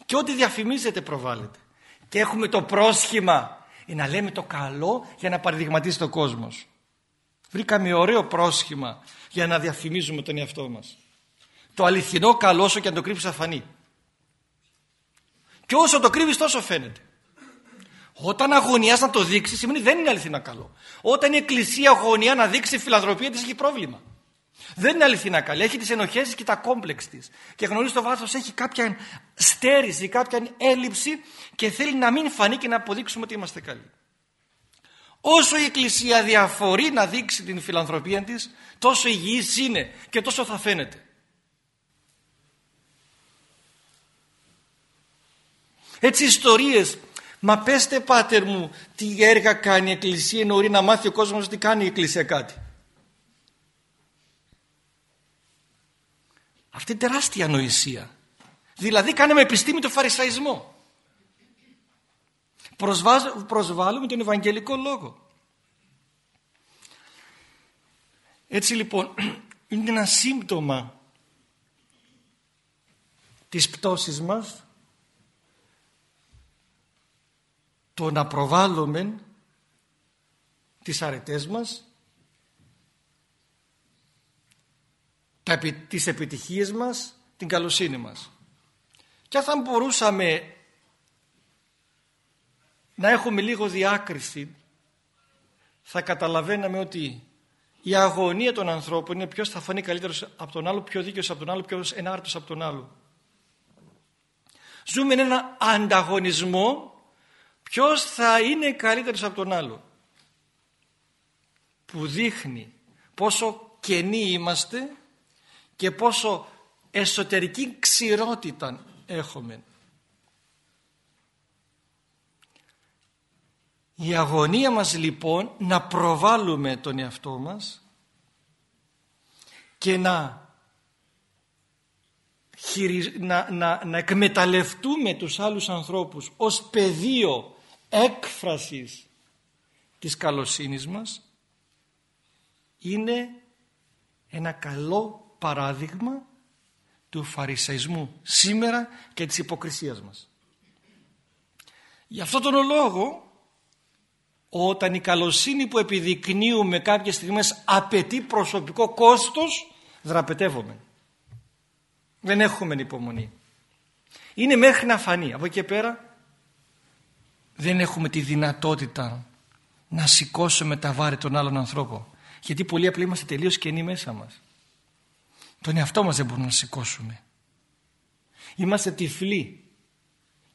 Speaker 1: Και ό,τι διαφημίζεται προβάλλεται και έχουμε το πρόσχημα να λέμε το καλό για να παραδειγματίσει το κόσμος. Βρήκαμε ωραίο πρόσχημα για να διαφημίζουμε τον εαυτό μας. Το αληθινό καλό όσο και αν το κρύψεις αφανεί. Και όσο το κρύβεις τόσο φαίνεται. Όταν αγωνιάς να το δείξεις σημαίνει δεν είναι αληθινά καλό. Όταν η εκκλησία αγωνιά να δείξει φιλανθρωπία της έχει πρόβλημα. Δεν είναι αληθινά καλή. Έχει τις ενοχές και τα κόμπλεξ της. Και γνωρίζεις το βάθος έχει κάποια στέρηση, κάποια έλλειψη και θέλει να μην φανεί και να αποδείξουμε ότι είμαστε καλοί. Όσο η Εκκλησία διαφορεί να δείξει την φιλανθρωπία της, τόσο υγιής είναι και τόσο θα φαίνεται. Έτσι ιστορίες, μα πέστε πάτερ μου τι έργα κάνει η Εκκλησία, νωρί να μάθει ο κόσμος ότι κάνει η Εκκλησία κάτι. Αυτή είναι τεράστια νοησία. Δηλαδή κάνουμε επιστήμη το φαρισαϊσμό. Προσβάλλουμε τον Ευαγγελικό Λόγο. Έτσι λοιπόν είναι ένα σύμπτωμα της πτώσης μας το να προβάλλουμε τις αρετές μας τις επιτυχίες μας, την καλοσύνη μας. Και αν μπορούσαμε να έχουμε λίγος διάκριση θα καταλαβαίναμε ότι η αγωνία των ανθρώπων είναι ποιος θα φανεί καλύτερος από τον άλλο, πιο δίκαιος από τον άλλο, πιο ενάρτητος από τον άλλο. Ζούμε ένα ανταγωνισμό ποιος θα είναι καλύτερος από τον άλλο. Που δείχνει πόσο κενοί είμαστε και πόσο εσωτερική ξηρότητα έχουμε. Η αγωνία μας λοιπόν να προβάλλουμε τον εαυτό μας και να, να, να, να εκμεταλλευτούμε τους άλλους ανθρώπους ως πεδίο έκφρασης της καλοσύνης μας είναι ένα καλό παράδειγμα του φαρισαϊσμού σήμερα και της υποκρισίας μας. Γι' αυτό τον λόγο όταν η καλοσύνη που επιδεικνύουμε κάποιες στιγμές απαιτεί προσωπικό κόστος δραπετεύομαι. Δεν έχουμε υπομονή. Είναι μέχρι να φανεί. Από εκεί και πέρα δεν έχουμε τη δυνατότητα να σηκώσουμε τα βάρη των άλλων ανθρώπων. Γιατί πολύ απλά είμαστε τελείως κενοί μέσα μας. Τον εαυτό μας δεν μπορούμε να σηκώσουμε. Είμαστε τυφλοί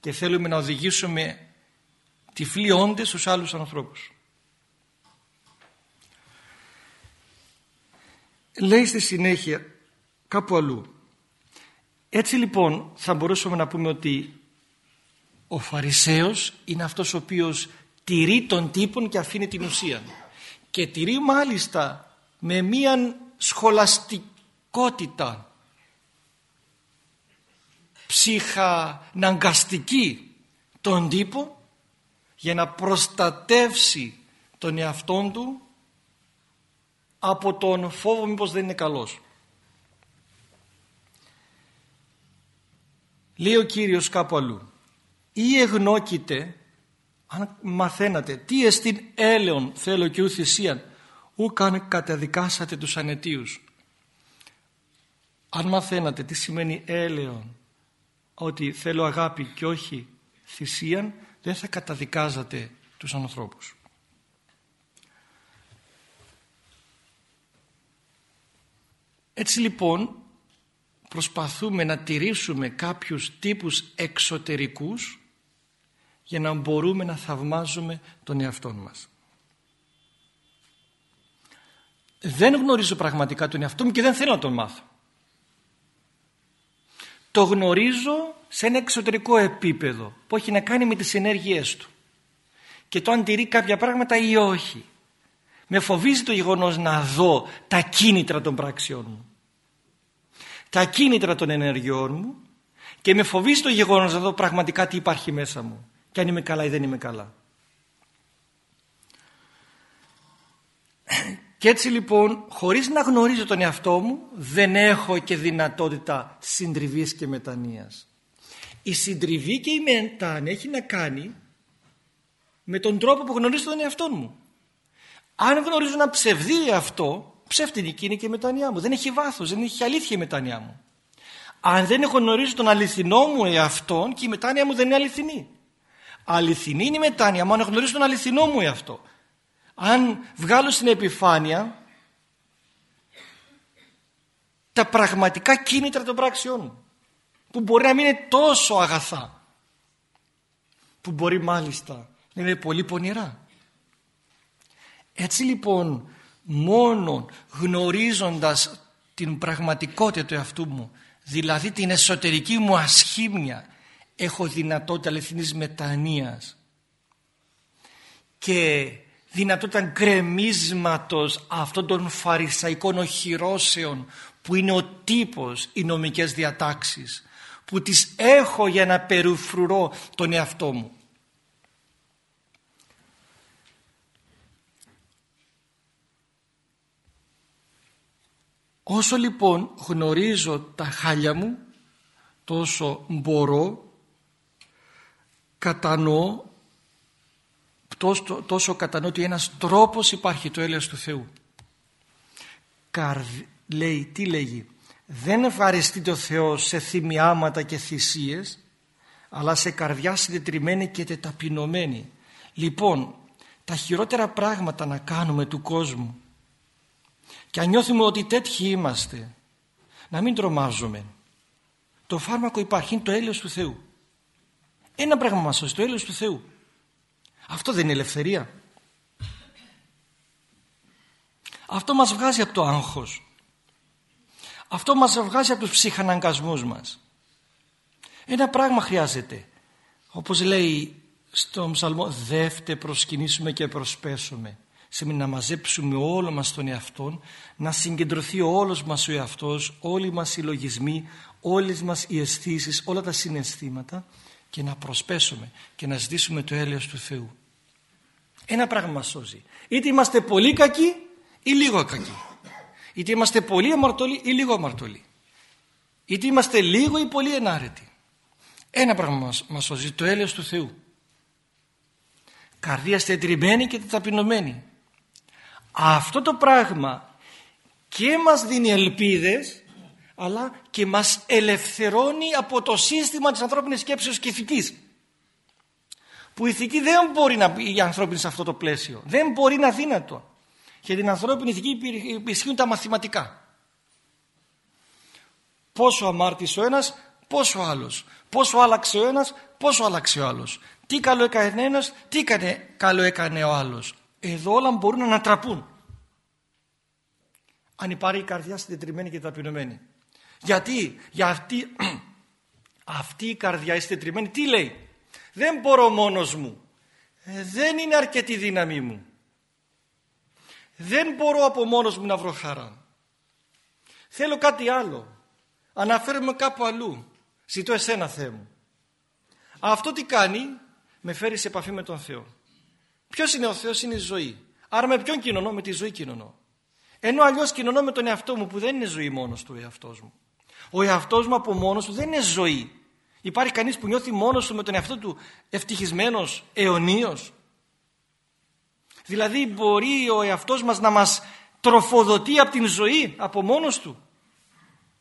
Speaker 1: και θέλουμε να οδηγήσουμε τυφλοί όντες στους άλλους ανθρώπους. Λέει στη συνέχεια κάπου αλλού. Έτσι λοιπόν θα μπορούσαμε να πούμε ότι ο Φαρισαίος είναι αυτός ο οποίος τηρεί τον τύπον και αφήνει την ουσία. Και τηρεί μάλιστα με μία σχολαστικότητα ψυχαναγκαστική τον τύπο για να προστατεύσει τον εαυτόν του από τον φόβο μήπως δεν είναι καλός. Λέει ο Κύριος κάπου αλλού ή εγνώκητε αν μαθαίνατε τι εστίν έλεον θέλω και ου θυσίαν ου καν καταδικάσατε τους ανετίους αν μαθαίνατε τι σημαίνει έλεον ότι θέλω αγάπη και όχι θυσίαν δεν θα καταδικάζατε τους ανθρώπους. Έτσι λοιπόν προσπαθούμε να τηρήσουμε κάποιους τύπους εξωτερικούς για να μπορούμε να θαυμάζουμε τον εαυτό μας. Δεν γνωρίζω πραγματικά τον εαυτό μου και δεν θέλω να τον μάθω. Το γνωρίζω σε ένα εξωτερικό επίπεδο που έχει να κάνει με τις ενέργειές του και το αν τηρεί κάποια πράγματα ή όχι. Με φοβίζει το γεγονός να δω τα κίνητρα των πράξεων μου. Τα κίνητρα των ενεργειών μου και με φοβίζει το γεγονός να δω πραγματικά τι υπάρχει μέσα μου και αν είμαι καλά ή δεν είμαι καλά. Και έτσι λοιπόν χωρίς να γνωρίζω τον εαυτό μου δεν έχω και δυνατότητα συντριβής και μετανοίας. Η συντριβή και η μετάνοια έχει να κάνει με τον τρόπο που γνωρίζω τον εαυτό μου. Αν γνωρίζω ένα ψευδή αυτό, ψεύτικη είναι και η μετάνοιά μου. Δεν έχει βάθος, δεν έχει αλήθεια η μετάνοιά μου. Αν δεν έχω γνωρίσει τον αληθινό μου εαυτό και η μετάνοια μου δεν είναι αληθινή. Αληθινή είναι η μετάνοια μου αν γνωρίζω τον αληθινό μου εαυτό αν βγάλω στην επιφάνεια τα πραγματικά κίνητρα των πράξεών μου που μπορεί να μην είναι τόσο αγαθά που μπορεί μάλιστα να είναι πολύ πονηρά. Έτσι λοιπόν μόνο γνωρίζοντας την πραγματικότητα του εαυτού μου δηλαδή την εσωτερική μου ασχήμια έχω δυνατότητα αληθινής μετανοίας και δυνατότητα γκρεμίσματος αυτών των φαρισαϊκών οχυρώσεων που είναι ο τύπος οι νομικές διατάξεις που τις έχω για να περιφρουρώ τον εαυτό μου. Όσο λοιπόν γνωρίζω τα χάλια μου τόσο μπορώ κατανοώ τόσο, τόσο κατανοώ ότι ένας τρόπος υπάρχει το έλεος του Θεού. Καρδ, λέει, τι λέγει, δεν ευχαριστεί το Θεός σε θυμιάματα και θυσίες, αλλά σε καρδιά συντετριμένη και τεταπεινωμένη. Λοιπόν, τα χειρότερα πράγματα να κάνουμε του κόσμου και αν νιώθουμε ότι τέτοιοι είμαστε, να μην τρομάζουμε. Το φάρμακο υπάρχει, είναι το έλεος του Θεού. Ένα πράγμα μας σώσει, το έλεος του Θεού. Αυτό δεν είναι ελευθερία. Αυτό μας βγάζει από το άγχος. Αυτό μας βγάζει από τους ψυχαναγκασμούς μας. Ένα πράγμα χρειάζεται. Όπως λέει στο ψαλμό «Δεύτε προσκυνήσουμε και προσπέσουμε». Σημαίνει να μαζέψουμε όλο μας τον εαυτό, να συγκεντρωθεί όλος μας ο εαυτός, όλοι μας οι λογισμοί, όλες μας οι αισθήσεις, όλα τα συναισθήματα και να προσπέσουμε και να ζητήσουμε το έλεος του Θεού. Ένα πράγμα μας σώζει. Είτε είμαστε πολύ κακοί ή λίγο κακοί. Είτε είμαστε πολύ αμαρτωλοί ή λίγο αμαρτωλοί. Είτε είμαστε λίγο ή πολύ ενάρετοι. Ένα πράγμα μας, μας σώζει, το έλεος του Θεού. Καρδία στετριμένη και ταπεινωμένη. Αυτό το πράγμα και μας δίνει ελπίδες αλλά και μας ελευθερώνει από το σύστημα της ανθρώπινης σκέψης και ηθικής. Που η ηθική δεν μπορεί να μπει η ανθρώπινη σε αυτό το πλαίσιο. Δεν μπορεί να δύνατο. Για την ανθρώπινη ηθική ισχύουν τα μαθηματικά. Πόσο αμάρτησε ο ένας, πόσο ο άλλος. Πόσο άλλαξε ο ένας, πόσο άλλαξε ο άλλος. Τι καλό έκανε ένας, τι καλό έκανε ο άλλος. Εδώ όλα μπορούν να ανατραπούν. Αν υπάρχει η καρδιά συντετριμένη και ταπεινωμένη. Γιατί, για αυτή, αυτή η καρδιά η συντετριμένη τι λέει; Δεν μπορώ μόνος μου. Ε, δεν είναι αρκετή δύναμή μου. Δεν μπορώ από μόνος μου να βρω χαρά. Θέλω κάτι άλλο. Αναφέρομαι κάπου αλλού. Ζητώ εσένα Θεέ μου. Αυτό τι κάνει, με φέρει σε επαφή με τον Θεό. Ποιος είναι ο Θεός, είναι η ζωή. Άρα με ποιον κοινωνώ, με τη ζωή κοινωνώ. Ενώ αλλιώς κοινωνώ με τον εαυτό μου που δεν είναι ζωή μόνος του ο εαυτός μου. Ο εαυτός μου από μόνος του δεν είναι ζωή. Υπάρχει κανείς που νιώθει μόνος του με τον εαυτό του ευτυχισμένος, αιωνίος. Δηλαδή μπορεί ο εαυτός μας να μας τροφοδοτεί από την ζωή από μόνος του.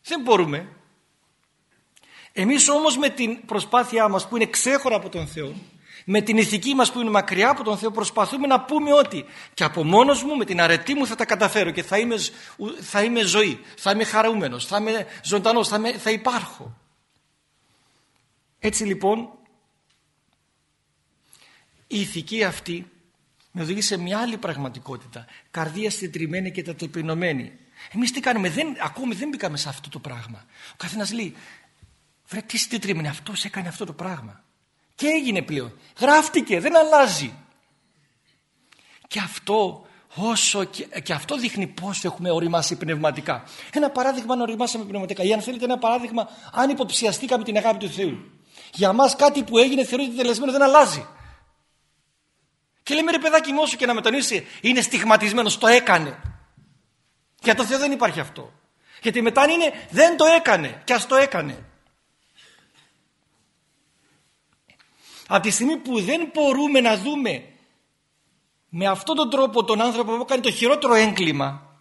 Speaker 1: Δεν μπορούμε. Εμείς όμως με την προσπάθειά μας που είναι ξέχωρα από τον Θεό με την ηθική μας που είναι μακριά από τον Θεό προσπαθούμε να πούμε ότι και από μόνος μου με την αρετή μου θα τα καταφέρω και θα είμαι, θα είμαι ζωή, θα είμαι χαρούμενος, θα είμαι ζωντανός, θα, θα υπάρχω. Έτσι λοιπόν η ηθική αυτή με οδηγεί σε μια άλλη πραγματικότητα. Καρδία συντριμμένη και ταπεινωμένη. Εμείς τι κάνουμε, δεν, ακόμη δεν μπήκαμε σε αυτό το πράγμα. Ο καθένας λέει, βρε τι συντριμμένη, αυτός έκανε αυτό το πράγμα. Και έγινε πλέον. Γράφτηκε, δεν αλλάζει. Και αυτό όσο και, αυτό δείχνει πόσο έχουμε οριμάσει πνευματικά. Ένα παράδειγμα αν οριμάσαμε πνευματικά. Ή αν θέλετε ένα παράδειγμα αν υποψιαστήκαμε την αγάπη του Θεού. Για μας κάτι που έγινε θεωρείται τελεσμένο δεν αλλάζει. Και λέμε ρε παιδάκι μου όσο και να μετανοήσει είναι στιγματισμένος, το έκανε. Για το Θεό δεν υπάρχει αυτό. Γιατί μετά είναι δεν το έκανε και ας το έκανε. Από τη στιγμή που δεν μπορούμε να δούμε με αυτόν τον τρόπο τον άνθρωπο που κάνει το χειρότερο έγκλημα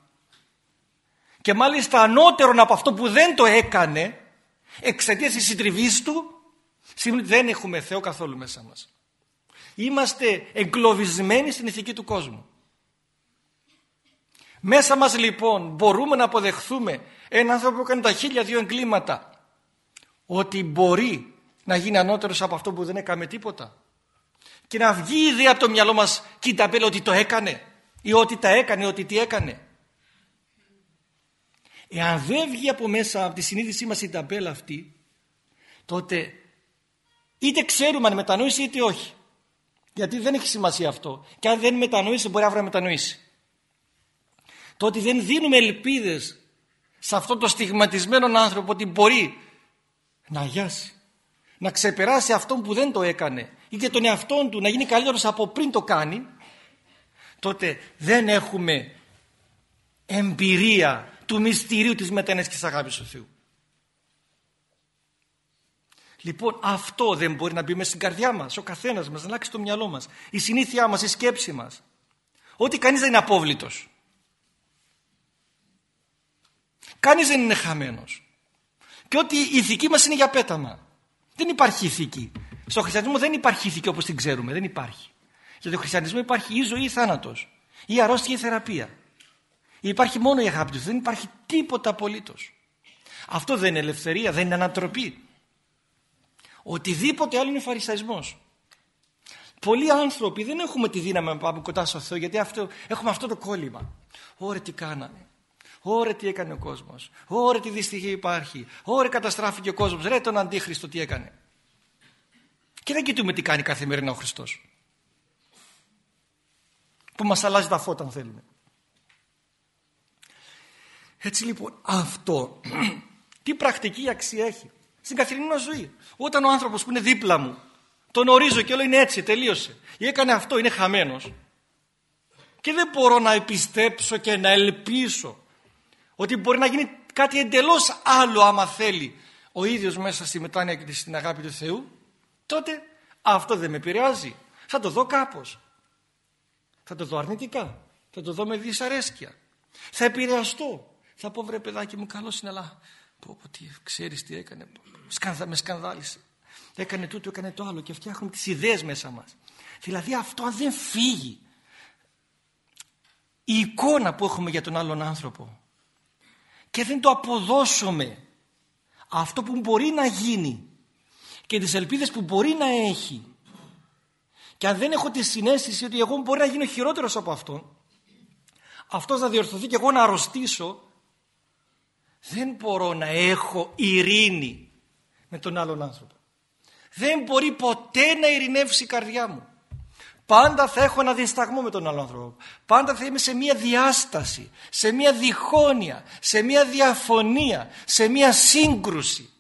Speaker 1: και μάλιστα ανώτερον από αυτό που δεν το έκανε εξαιτίας της συντριβής του σημαίνει ότι δεν έχουμε Θεό καθόλου μέσα μας. Είμαστε εγκλωβισμένοι στην ηθική του κόσμου. Μέσα μας λοιπόν μπορούμε να αποδεχθούμε έναν άνθρωπο που κάνει τα χίλια δύο εγκλήματα ότι μπορεί να γίνει ανώτερος από αυτό που δεν έκαμε τίποτα και να βγει η ιδέα από το μυαλό μας κοίτα πέλε ότι το έκανε ή ότι τα έκανε, ότι τι έκανε. Εάν δεν βγει από μέσα από τη συνείδησή μας η ταμπέλα αυτή τότε είτε ξέρουμε αν μετανοήσει είτε όχι. Γιατί δεν έχει σημασία αυτό. Και αν δεν μετανοήσει μπορεί αύριο να μετανοήσει. Το ότι δεν δίνουμε ελπίδες σε αυτόν τον στιγματισμένο άνθρωπο ότι μπορεί να αγιάσει να ξεπεράσει αυτόν που δεν το έκανε ή και τον εαυτόν του να γίνει καλύτερος από πριν το κάνει τότε δεν έχουμε εμπειρία του μυστηρίου της μετανέσκης αγάπης του Θεού. Λοιπόν αυτό δεν μπορεί να μπει μέσα στην καρδιά μας, ο καθένας μας, να αλλάξει το μυαλό μας, η συνήθειά μας, η σκέψη μας. Ότι κανείς δεν είναι απόβλητος. Κανείς δεν είναι χαμένος. Και ότι η ηθική μας είναι για πέταμα. Δεν υπάρχει ηθική. Στο χριστιανισμό δεν υπάρχει ηθική όπως την ξέρουμε. Δεν υπάρχει. Για το χριστιανισμό υπάρχει ή ζωή ή θάνατος. Ή αρρώστια ή θεραπεία. Υπάρχει μόνο η αγάπη τους. Δεν υπάρχει τίποτα απολύτως. Αυτό δεν είναι ελευθερία, δεν είναι ανατροπή. Οτιδήποτε άλλο είναι φαρισαϊσμός. Πολλοί άνθρωποι δεν έχουμε τη δύναμη να πάμε κοντά στο Θεό γιατί αυτό, έχουμε αυτό το κόλλημα. Ωρε τι κάνανε. Ωρε τι έκανε ο κόσμος. Ωρε τι δυστυχία υπάρχει. Ωρε καταστράφηκε ο κόσμος. Ρε τον Αντίχριστο τι έκανε. Και δεν κοιτούμε τι κάνει καθημερινά ο Χριστός. Που μας αλλάζει τα φώτα αν θέλουμε. Έτσι λοιπόν αυτό τι πρακτική αξία έχει; Στην καθημερινή ζωή. Όταν ο άνθρωπος που είναι δίπλα μου τον ορίζω και όλο είναι έτσι, τελείωσε. Ή έκανε αυτό, είναι χαμένος. Και δεν μπορώ να επιστέψω και να ελπίσω ότι μπορεί να γίνει κάτι εντελώς άλλο άμα θέλει ο ίδιος μέσα στη μετάνοια και στην αγάπη του Θεού τότε αυτό δεν με επηρεάζει. Θα το δω κάπως. Θα το δω αρνητικά. Θα το δω με δυσαρέσκεια. Θα επηρεαστώ. Θα πω βρε παιδάκι μου καλός είναι αλλά πω, πω, τι, ξέρεις τι έκανε. με σκανδάλισε έκανε τούτο, έκανε το άλλο και φτιάχνουμε τις ιδέες μέσα μας. Δηλαδή αυτό αν δεν φύγει η εικόνα που έχουμε για τον άλλον άνθρωπο και δεν το αποδώσουμε αυτό που μπορεί να γίνει και τις ελπίδες που μπορεί να έχει και αν δεν έχω τη συνέστηση ότι εγώ μπορεί να γίνω χειρότερος από αυτόν αυτός να διορθωθεί και εγώ να αρρωστήσω δεν μπορώ να έχω ειρήνη με τον άλλον άνθρωπο δεν μπορεί ποτέ να ειρηνεύσει η καρδιά μου. Πάντα θα έχω ένα δισταγμό με τον άλλο άνθρωπο. Πάντα θα είμαι σε μια διάσταση, σε μια διχόνοια, σε μια διαφωνία, σε μια σύγκρουση.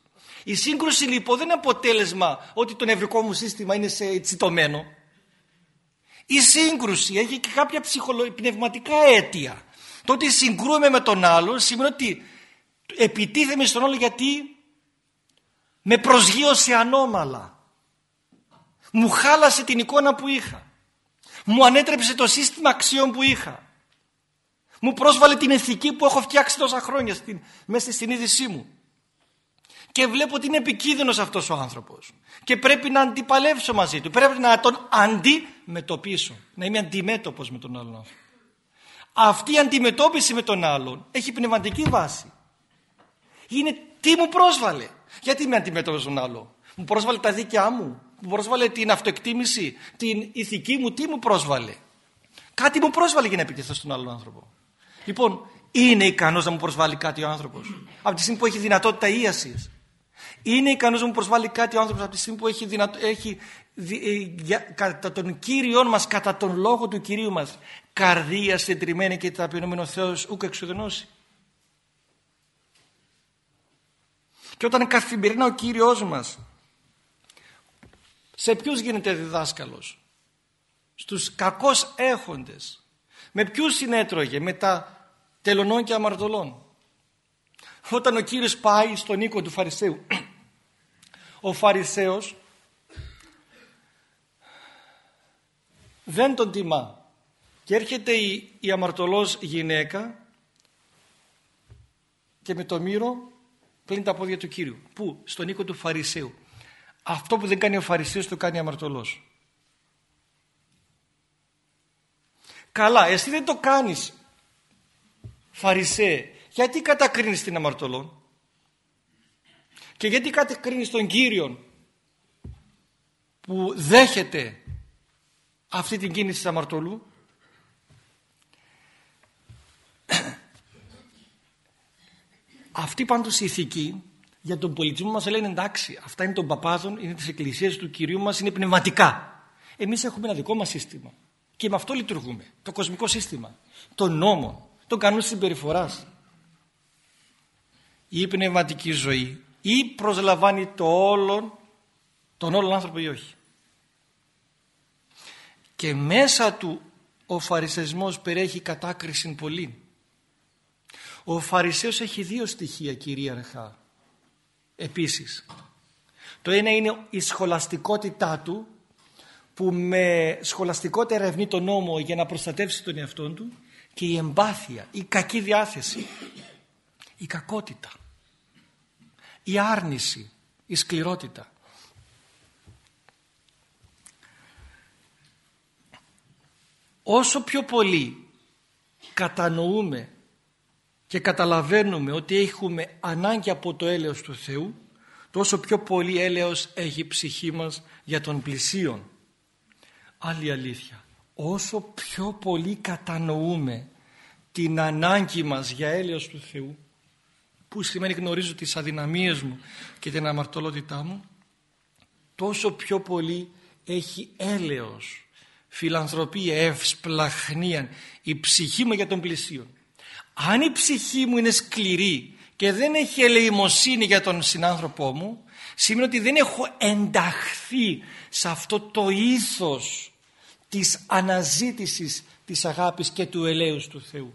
Speaker 1: Η σύγκρουση λοιπόν δεν είναι αποτέλεσμα ότι το νευρικό μου σύστημα είναι σε τσιτωμένο. Η σύγκρουση έχει και κάποια ψυχολο... πνευματικά αίτια. Το ότι συγκρούομαι με τον άλλο σημαίνει ότι επιτίθεμαι στον άλλο γιατί με προσγείωσε ανώμαλα. Μου χάλασε την εικόνα που είχα. Μου ανέτρεψε το σύστημα αξιών που είχα. Μου πρόσβαλε την ηθική που έχω φτιάξει τόσα χρόνια στην, μέσα στη συνείδησή μου. Και βλέπω ότι είναι επικίνδυνος αυτός ο άνθρωπος. Και πρέπει να αντιπαλεύσω μαζί του. Πρέπει να τον αντιμετωπίσω. Να είμαι αντιμέτωπος με τον άλλον άνθρωπο. Αυτή η αντιμετώπιση με τον άλλον έχει πνευματική βάση. Είναι τι μου πρόσβαλε. Γιατί με αντιμέτωπιζε τον άλλο. Μου πρόσβαλε τα δίκαιά μου. Μου πρόσβαλε την αυτοεκτίμηση, την ηθική μου. Τι μου πρόσβαλε. Κάτι μου πρόσβαλε για να επιτεθώ στον άλλον άνθρωπο. Λοιπόν, είναι ικανός να μου προσβάλλει κάτι ο άνθρωπος; Από τη στιγμή που έχει δυνατότητα ίασης. Είναι ικανός να μου προσβάλλει κάτι ο άνθρωπος από τη στιγμή που έχει, δυνατο... έχει ε, κατά τον Κύριό μας, κατά τον λόγο του κυρίου μας, καρδία συντριμμένη και ταπεινωμένο Θεός ούκ εξουδενώσει. Και όταν καθημερινά ο Κύριος μας σε ποιους γίνεται διδάσκαλος; Στους κακώς έχοντες. Με ποιους συνέτρωγε; Με τα τελωνών και αμαρτωλών. Όταν ο Κύριος πάει στον οίκο του Φαρισαίου ο Φαρισαίος δεν τον τιμά. Και έρχεται η, η αμαρτωλός γυναίκα και με το μύρο πλύνει τα πόδια του Κύριου. Πού; Στον οίκο του Φαρισαίου. Αυτό που δεν κάνει ο Φαρισαίος το κάνει αμαρτωλός. Καλά, εσύ δεν το κάνεις Φαρισαίε. Γιατί κατακρίνεις την αμαρτωλό. Και γιατί κατακρίνεις τον Κύριο που δέχεται αυτή την κίνηση της αμαρτωλού; Αυτή πάντως η ηθική για τον πολιτισμό μας λένε εντάξει αυτά είναι των παπάδων, είναι της εκκλησίας του Κυρίου μας, είναι πνευματικά. Εμείς έχουμε ένα δικό μας σύστημα και με αυτό λειτουργούμε. Το κοσμικό σύστημα, τον νόμο, τον κανόνα συμπεριφοράς. Η πνευματική ζωή ή προσλαμβάνει το όλον, τον όλον άνθρωπο ή όχι. Και μέσα του ο φαρισαισμός περιέχει κατάκριση πολύ. Ο Φαρισαίος έχει δύο στοιχεία κυρίαρχα επίσης. Το ένα είναι η σχολαστικότητά του που με σχολαστικότητα ερευνεί τον νόμο για να προστατεύσει τον εαυτό του και η εμπάθεια, η κακή διάθεση, η κακότητα, η άρνηση, η σκληρότητα. Όσο πιο πολύ κατανοούμε και καταλαβαίνουμε ότι έχουμε ανάγκη από το έλεος του Θεού τόσο πιο πολύ έλεος έχει η ψυχή μας για τον πλησίον. Άλλη αλήθεια. Όσο πιο πολύ κατανοούμε την ανάγκη μας για έλεος του Θεού που σημαίνει γνωρίζω τις αδυναμίες μου και την αμαρτωλότητά μου τόσο πιο πολύ έχει έλεος φιλανθρωπία, ευσπλαχνία η ψυχή μου για τον πλησίον αν η ψυχή μου είναι σκληρή και δεν έχει ελεημοσύνη για τον συνάνθρωπό μου σημαίνει ότι δεν έχω ενταχθεί σε αυτό το ήθος της αναζήτησης της αγάπης και του ελέους του Θεού.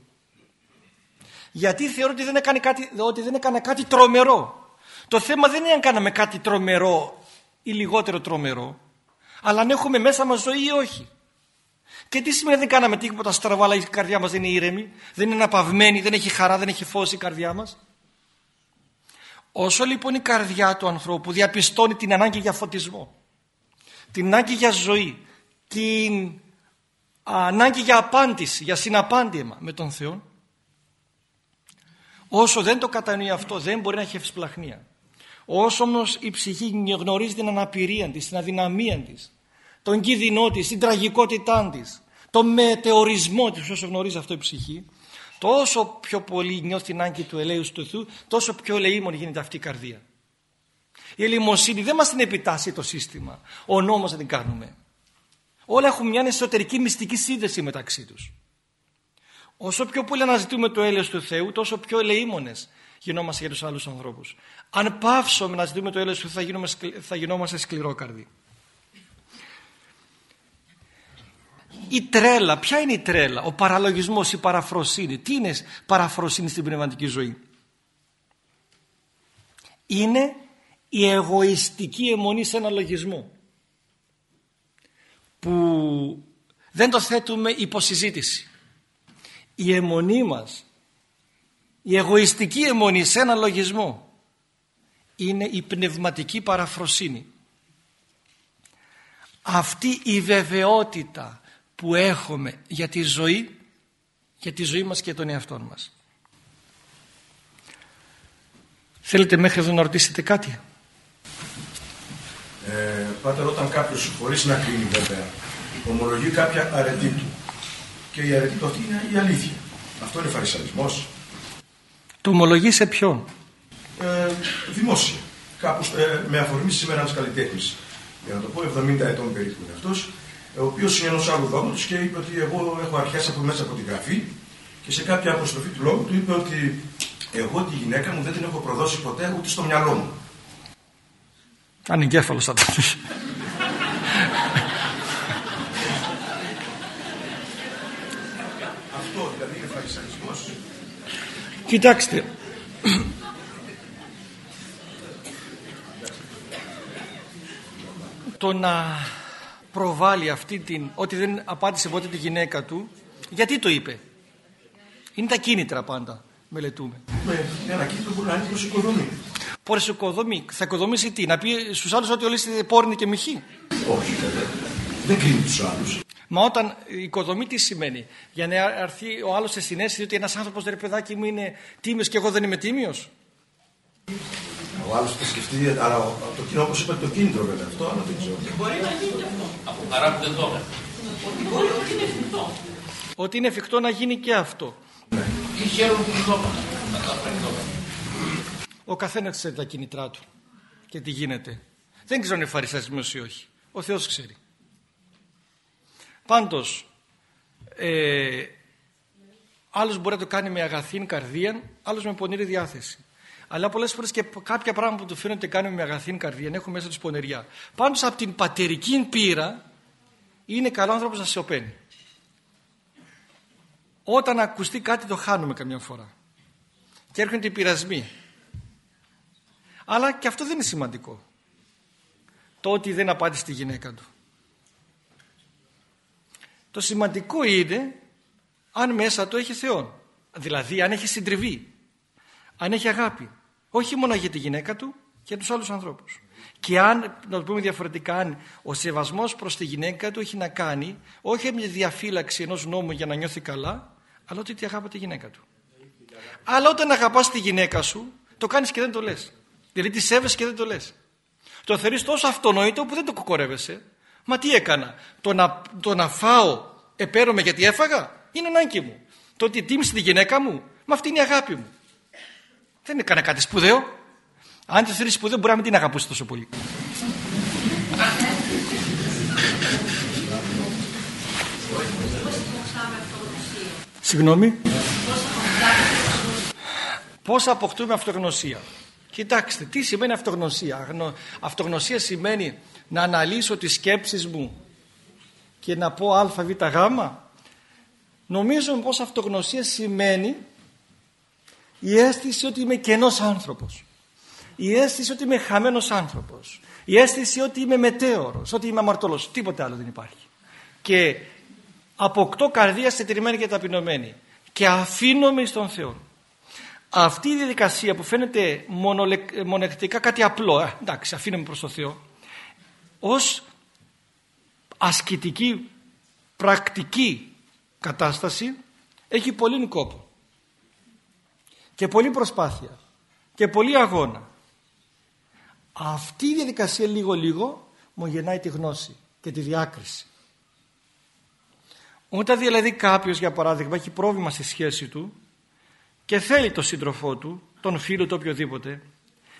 Speaker 1: Γιατί θεωρώ ότι δεν έκανε κάτι, ότι δεν έκανα κάτι τρομερό. Το θέμα δεν είναι αν κάναμε κάτι τρομερό ή λιγότερο τρομερό, αλλά αν έχουμε μέσα μας ζωή ή όχι. Και τι σημαίνει δεν κάναμε τίποτα στραβά, αλλά η καρδιά μας δεν είναι ήρεμη, δεν είναι αναπαυμένη, δεν έχει χαρά, δεν έχει φως η καρδιά μας. Όσο λοιπόν η καρδιά του ανθρώπου διαπιστώνει την ανάγκη για φωτισμό, την ανάγκη για ζωή, την ανάγκη για απάντηση, για συναπάντημα με τον Θεό, όσο δεν το κατανοεί αυτό δεν μπορεί να έχει ευσπλαχνία. Όσο όμως η ψυχή γνωρίζει την αναπηρία της, την αδυναμία της, τον κίνδυνό της, την τραγικότητά της, τον μετεωρισμό της όσο γνωρίζει αυτό η ψυχή, τόσο πιο πολύ νιώθει την άγκη του ελέους του Θεού, τόσο πιο ελεήμων γίνεται αυτή η καρδία. Η ελεημοσύνη δεν μας την επιτάσσει το σύστημα, ο νόμος δεν την κάνουμε. Όλα έχουν μια εσωτερική μυστική σύνδεση μεταξύ τους. Όσο πιο πολύ αναζητούμε το έλεος του Θεού, τόσο πιο ελεήμονες γινόμαστε για τους άλλους ανθρώπους. Αν πάυσουμε να ζητούμε το έλεος του Θεού, θα, γινόμαστε σκληρόκαρδοι. Η τρέλα, ποια είναι η τρέλα, ο παραλογισμός, η παραφροσύνη. Τι είναι παραφροσύνη στην πνευματική ζωή; Είναι η εγωιστική αιμονή σε ένα λογισμό που δεν το θέτουμε υποσυζήτηση. Η αιμονή μας, η εγωιστική αιμονή σε ένα λογισμό είναι η πνευματική παραφροσύνη. Αυτή η βεβαιότητα που έχουμε για τη ζωή, για τη ζωή μας και τον εαυτό μας. Θέλετε μέχρι εδώ να ρωτήσετε κάτι;
Speaker 2: Ε, πάτερ, όταν κάποιος χωρίς να κρίνει βέβαια ομολογεί κάποια αρετή του και η αρετή του αυτή είναι η αλήθεια. Αυτό είναι φαρισαλισμός.
Speaker 1: Το ομολογεί σε ποιον;
Speaker 2: Ε, δημόσια. Κάπως, ε, με αφορμή σήμερα ένας καλλιτέχνης. Για να το πω 70 ετών περίπου είναι αυτός ο οποίος είναι ενό άλλου δόγματο και είπε ότι εγώ έχω αρχίσει από μέσα από τη γραφή και σε κάποια αποστροφή του λόγου του είπε ότι εγώ τη γυναίκα μου δεν την έχω προδώσει ποτέ ούτε στο μυαλό μου.
Speaker 1: Ανεγκέφαλο θα ήταν.
Speaker 2: Αυτό δηλαδή είναι φαρισαϊσμός.
Speaker 1: Κοιτάξτε, το να προβάλλει αυτή την, ότι δεν απάντησε ποτέ τη γυναίκα του, γιατί το είπε; Είναι τα κίνητρα πάντα, μελετούμε.
Speaker 2: Με ένα κίνητρο μπορεί να είναι προς οικοδομή.
Speaker 1: Προς οικοδομή. Θα οικοδομήσει τι, να πει στους άλλους ότι όλοι είστε πόρνοι και μυχοί.
Speaker 2: Όχι, δεν κρίνει τους άλλους.
Speaker 1: Μα όταν οικοδομή τι σημαίνει; Για να έρθει ο άλλος σε συνέστηση ότι ένας άνθρωπος ρε παιδάκι μου είναι τίμιος και εγώ δεν είμαι τίμιος.
Speaker 2: Ο άλλος θα σκεφτεί, αλλά το κοινό όπως είπε το κίνητρο βέβαια αυτό, αλλά δεν ξέρω.
Speaker 3: Μπορεί να γίνει αυτό. Από χαρά που δεν το Ότι μπορεί ότι είναι εφικτό.
Speaker 1: Ότι είναι εφικτό να γίνει και αυτό.
Speaker 2: Ναι.
Speaker 3: Ή χαίρομαι που το
Speaker 1: Ο καθένας ξέρει τα κίνητρά του και τι γίνεται. Δεν ξέρω αν είναι φαρισαϊσμό ή όχι. Ο Θεός ξέρει. Πάντως, ε, άλλος μπορεί να το κάνει με αγαθήν καρδία, άλλος με πονηρή διάθεση. Αλλά πολλές φορές και κάποια πράγματα που του φαίνονται κάνουμε με αγαθήν καρδία έχουν μέσα τους πονεριά. Πάντως από την πατερική πείρα είναι καλό άνθρωπος να σιωπαίνει. Όταν ακουστεί κάτι το χάνουμε καμιά φορά. Και έρχονται οι πειρασμοί. Αλλά και αυτό δεν είναι σημαντικό. Το ότι δεν απάντησε τη γυναίκα του. Το σημαντικό είναι αν μέσα του έχει Θεό. Δηλαδή αν έχει συντριβή. Αν έχει αγάπη όχι μόνο για τη γυναίκα του και για τους άλλους ανθρώπους. Και αν, να το πούμε διαφορετικά, αν ο σεβασμός προς τη γυναίκα του έχει να κάνει όχι με τη διαφύλαξη ενός νόμου για να νιώθει καλά, αλλά ότι αγάπη τη γυναίκα του. Αλλά όταν αγαπάς τη γυναίκα σου, το κάνεις και δεν το λες. Δηλαδή τη σέβεσαι και δεν το λες. Το θεωρείς τόσο αυτονόητο που δεν το κοκορεύεσαι. Μα τι έκανα. Το να, το να φάω επέρωμαι γιατί έφαγα; Είναι ανάγκη μου. Το ότι τίμησε τη γυναίκα μου, μα αυτή είναι η αγάπη μου. Δεν έκανα κάτι σπουδαίο. Αν το θέλει σπουδαίο μπορεί να μην την αγαπούσε τόσο πολύ. Συγγνώμη. Πώς αποκτούμε αυτογνωσία; Κοιτάξτε, τι σημαίνει αυτογνωσία; Αυτογνωσία σημαίνει να αναλύσω τις σκέψεις μου και να πω α, β, γ. Νομίζω πως αυτογνωσία σημαίνει η αίσθηση ότι είμαι κενός άνθρωπος. Η αίσθηση ότι είμαι χαμένος άνθρωπος. Η αίσθηση ότι είμαι μετέωρος, ότι είμαι αμαρτωλός. Τίποτε άλλο δεν υπάρχει. Και αποκτώ καρδία στετηρημένη και ταπεινωμένη και αφήνομαι στον Θεό. Αυτή η διαδικασία που φαίνεται μονεκτικά κάτι απλό, ε, εντάξει αφήνομαι προς τον Θεό, ως ασκητική, πρακτική κατάσταση έχει πολύ κόπο και πολύ προσπάθεια και πολύ αγώνα. Αυτή η διαδικασία λίγο λίγο μου γεννάει τη γνώση και τη διάκριση. Όταν δηλαδή κάποιος για παράδειγμα έχει πρόβλημα στη σχέση του και θέλει τον σύντροφό του, τον φίλο του οποιοδήποτε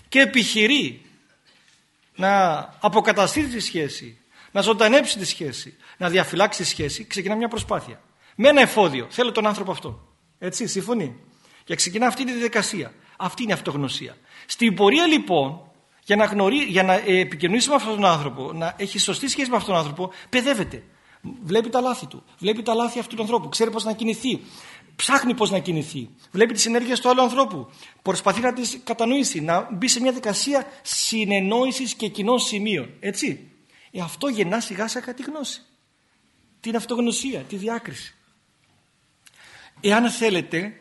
Speaker 1: και επιχειρεί να αποκαταστήσει τη σχέση, να ζωντανέψει τη σχέση, να διαφυλάξει τη σχέση, ξεκινά μια προσπάθεια. Με ένα εφόδιο. Θέλω τον άνθρωπο αυτό. Έτσι, συμφωνεί. Και ξεκινά αυτή τη διαδικασία. Αυτή είναι η αυτογνωσία. Στην πορεία λοιπόν, για να, γνωρί, για να επικοινωνήσει με αυτόν τον άνθρωπο, να έχει σωστή σχέση με αυτόν τον άνθρωπο, παιδεύεται. Βλέπει τα λάθη του. Βλέπει τα λάθη αυτού του ανθρώπου. Ξέρει πώς να κινηθεί. Ψάχνει πώς να κινηθεί. Βλέπει τις ενέργειες του άλλου ανθρώπου. Προσπαθεί να τις κατανοήσει. Να μπει σε μια δικασία συνεννόησης και κοινών σημείων. Έτσι. Ε, αυτό γεννά σιγά σιγά τη γνώση. Την αυτογνωσία, τη διάκριση. Εάν θέλετε,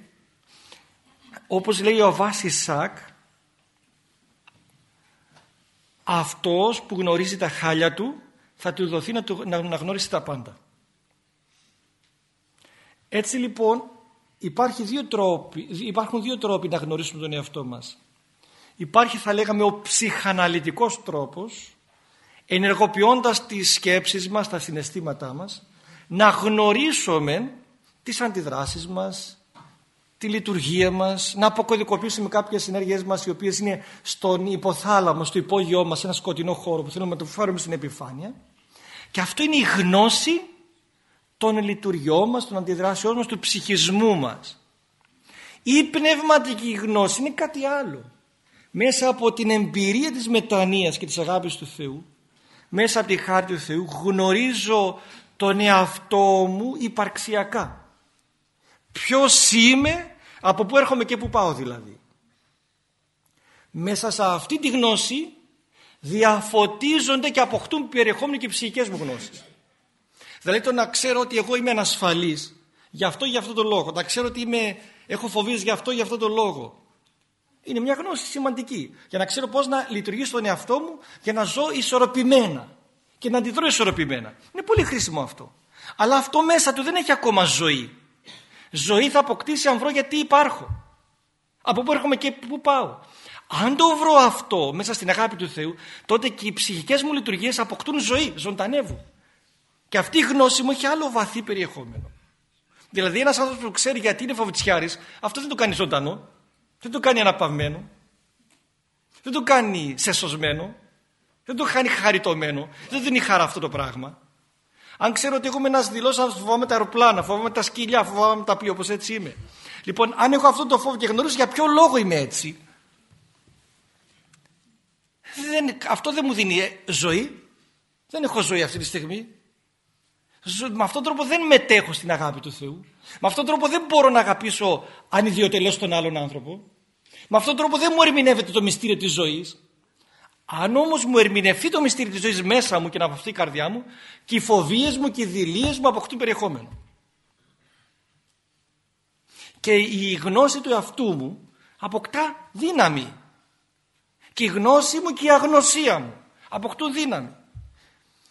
Speaker 1: όπως λέει ο Βάσης Σακ, αυτός που γνωρίζει τα χάλια του θα του δοθεί να, του, να γνωρίσει τα πάντα. Έτσι λοιπόν υπάρχει δύο τρόποι, υπάρχουν δύο τρόποι να γνωρίσουμε τον εαυτό μας. Υπάρχει θα λέγαμε ο ψυχαναλυτικός τρόπος ενεργοποιώντας τις σκέψεις μας, τα συναισθήματά μας να γνωρίσουμε τις αντιδράσεις μας, τη λειτουργία μας, να αποκωδικοποιήσουμε κάποιες συνέργειές μας οι οποίες είναι στον υποθάλαμο, στο υπόγειό μας, σε ένα σκοτεινό χώρο που θέλουμε να το φέρουμε στην επιφάνεια και αυτό είναι η γνώση των λειτουργιών μας, των αντιδράσεών μας, του ψυχισμού μας. Η πνευματική γνώση είναι κάτι άλλο. Μέσα από την εμπειρία της μετανοίας και της αγάπης του Θεού, μέσα από τη χάρη του Θεού γνωρίζω τον εαυτό μου υπαρξιακά. Ποιος είμαι, από πού έρχομαι και πού πάω δηλαδή. Μέσα σε αυτή τη γνώση διαφωτίζονται και αποκτούν περιεχόμενοι και ψυχικές μου γνώσεις. Δηλαδή το να ξέρω ότι εγώ είμαι ανασφαλής γι' αυτό γι' αυτό το λόγο. Να ξέρω ότι είμαι, έχω φοβίες γι' αυτό γι' αυτό το λόγο. Είναι μια γνώση σημαντική. Για να ξέρω πώς να λειτουργήσω τον εαυτό μου για να ζω ισορροπημένα και να αντιδρώ ισορροπημένα. Είναι πολύ χρήσιμο αυτό. Αλλά αυτό μέσα του δεν έχει ακόμα ζωή. Ζωή θα αποκτήσει αν βρω γιατί υπάρχω. Από πού έρχομαι και πού πάω. Αν το βρω αυτό μέσα στην αγάπη του Θεού, τότε και οι ψυχικές μου λειτουργίες αποκτούν ζωή, ζωντανεύουν. Και αυτή η γνώση μου έχει άλλο βαθύ περιεχόμενο. Δηλαδή ένας άνθρωπος που ξέρει γιατί είναι φοβητσιάρης, αυτό δεν το κάνει ζωντανό, δεν το κάνει αναπαυμένο, δεν το κάνει σεσωσμένο, δεν το κάνει χαριτωμένο, δεν δίνει χαρά αυτό το πράγμα. Αν ξέρω ότι εγώ είμαι ένα δηλό, αν φοβάμαι τα αεροπλάνα, φοβάμαι τα σκυλιά, φοβάμαι τα πλοία, όπως έτσι είμαι. Λοιπόν, αν έχω αυτό το φόβο και γνωρίζω για ποιο λόγο είμαι έτσι, δεν, αυτό δεν μου δίνει ε, ζωή. Δεν έχω ζωή αυτή τη στιγμή. Με αυτόν τον τρόπο δεν μετέχω στην αγάπη του Θεού. Με αυτόν τον τρόπο δεν μπορώ να αγαπήσω ανιδιοτελώς τον άλλον άνθρωπο. Με αυτόν τον τρόπο δεν μου ερμηνεύεται το μυστήριο της ζωής. Αν όμως μου ερμηνευτεί το μυστήριο της ζωής μέσα μου και να απαυτεί η καρδιά μου και οι φοβίες μου και οι δηλίες μου αποκτούν περιεχόμενο. Και η γνώση του εαυτού μου αποκτά δύναμη. Και η γνώση μου και η αγνωσία μου αποκτούν δύναμη.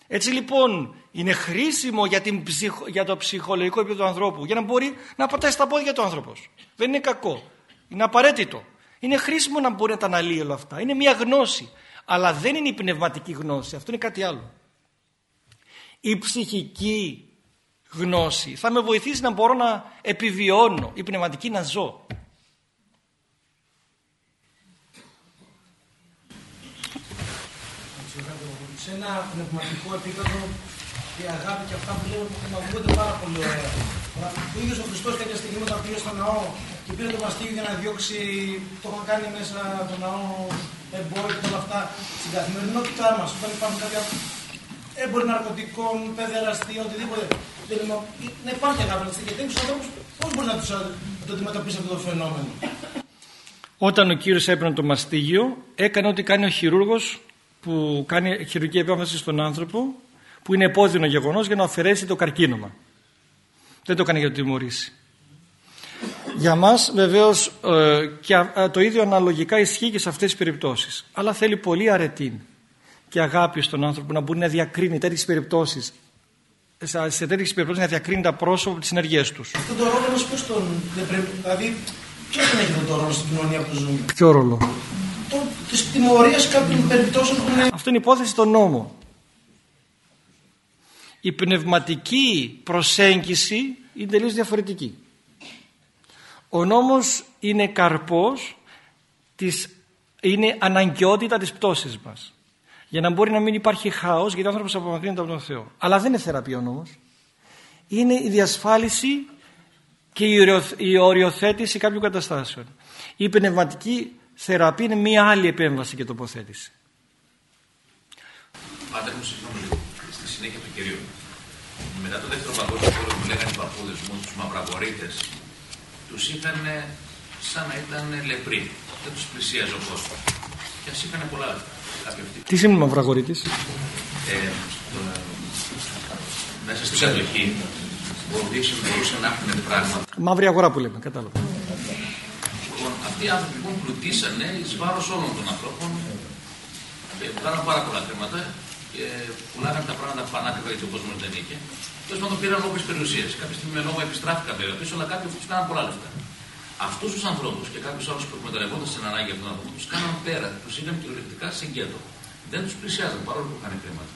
Speaker 1: Έτσι λοιπόν είναι χρήσιμο για, την για το ψυχολογικό επίπεδο του ανθρώπου για να μπορεί να πατάει στα πόδια του άνθρωπος. Δεν είναι κακό. Είναι απαραίτητο. Είναι χρήσιμο να μπορεί να τα αναλύει όλα αυτά. Είναι μια γνώση. Αλλά δεν είναι η πνευματική γνώση. Αυτό είναι κάτι άλλο. Η ψυχική γνώση θα με βοηθήσει να μπορώ να επιβιώνω. Η πνευματική να ζω.
Speaker 4: Σε ένα πνευματικό επίπεδο η αγάπη και αυτά που λέμε που ακούγονται πάρα πολύ ωραία. Ο ίδιο ο Χριστός κάποια στιγμή όταν πήγε στο ναό και πήρε το μαστίγιο για να διώξει, το είχαν κάνει μέσα το ναό εμπόροι και όλα αυτά στην καθημερινότητά μας. Όταν υπάρχουν κάποια έμποροι ναρκωτικών, παιδεραστή, οτιδήποτε. Να υπάρχει αγάπη για τέτοιου ανθρώπους, πώς μπορεί να, τους, να το αντιμετωπίσει αυτό το φαινόμενο;
Speaker 1: Όταν ο κύριος έπαιρνε το μαστίγιο, έκανε ό,τι κάνει ο χειρούργος που κάνει χειρουργική επέμβαση στον άνθρωπο που είναι επώδυνο γεγονός για να αφαιρέσει το καρκίνωμα. Δεν το έκανε για να το τιμωρήσει. Για μας βεβαίως ε, και ε, το ίδιο αναλογικά ισχύει και σε αυτές τις περιπτώσεις. Αλλά θέλει πολύ αρετή και αγάπη στον άνθρωπο να μπορεί να διακρίνει τέτοιες περιπτώσεις σε τέτοιες περιπτώσεις να διακρίνει τα πρόσωπα από τις ενεργές τους.
Speaker 4: Αυτό το ρόλο μας πώς τον δεν πρέπει, δηλαδή ποιος δεν έχει αυτό το ρόλο στην κοινωνία που ζούμε;
Speaker 1: Ποιο ρόλο;
Speaker 4: Το, της τιμωρίας κάποιων περιπτώσεων που είναι...
Speaker 1: Αυτό είναι υπόθεση στον νόμο η πνευματική προσέγγιση είναι τελείως διαφορετική. Ο νόμος είναι καρπός, της, είναι αναγκαιότητα της πτώσης μας. Για να μπορεί να μην υπάρχει χάος, γιατί ο άνθρωπος απομακρύνεται από τον Θεό. Αλλά δεν είναι θεραπεία ο νόμος. Είναι η διασφάλιση και η οριοθέτηση κάποιων καταστάσεων. Η πνευματική θεραπεία είναι μία άλλη επέμβαση και τοποθέτηση.
Speaker 3: Πάτε μου συγγνώμη στη συνέχεια του κυρίου μετά το δεύτερο παγκόσμιο πόλεμο που λέγανε οι παππούδες μου, τους μαυραγωρίτε, τους είχαν σαν να ήταν λεπροί. Δεν τους πλησίαζε ο κόσμος. Και ας είχαν πολλά λεφτά.
Speaker 1: Τι σημαίνει μαυραγωρίτης;
Speaker 3: Ε, μέσα στην κατοχή μπορούσαν να έχουν πράγματα.
Speaker 1: Μαύρη αγορά που λέμε, κατάλαβα.
Speaker 3: Λοιπόν, αυτοί οι άνθρωποι λοιπόν πλουτίσανε εις βάρος όλων των ανθρώπων και κάναν πάρα πολλά χρήματα και πουλάγανε τα πράγματα πανάκριβα γιατί ο κόσμος δεν είχε. Τέλος πάντων πήραν όποιες περιουσίες. Κάποια στιγμή με νόμο επιστράφηκαν βέβαια πίσω, αλλά κάποιοι αυτού κάναν πολλά λεφτά. Αυτούς τους ανθρώπους και κάποιους άλλους που εκμεταλλευόταν στην ανάγκη αυτών των ανθρώπων τους κάναν πέρα, τους είχαν κυριολεκτικά σε γκέτο. Δεν τους πλησιάζαν παρόλο που είχαν χρήματα.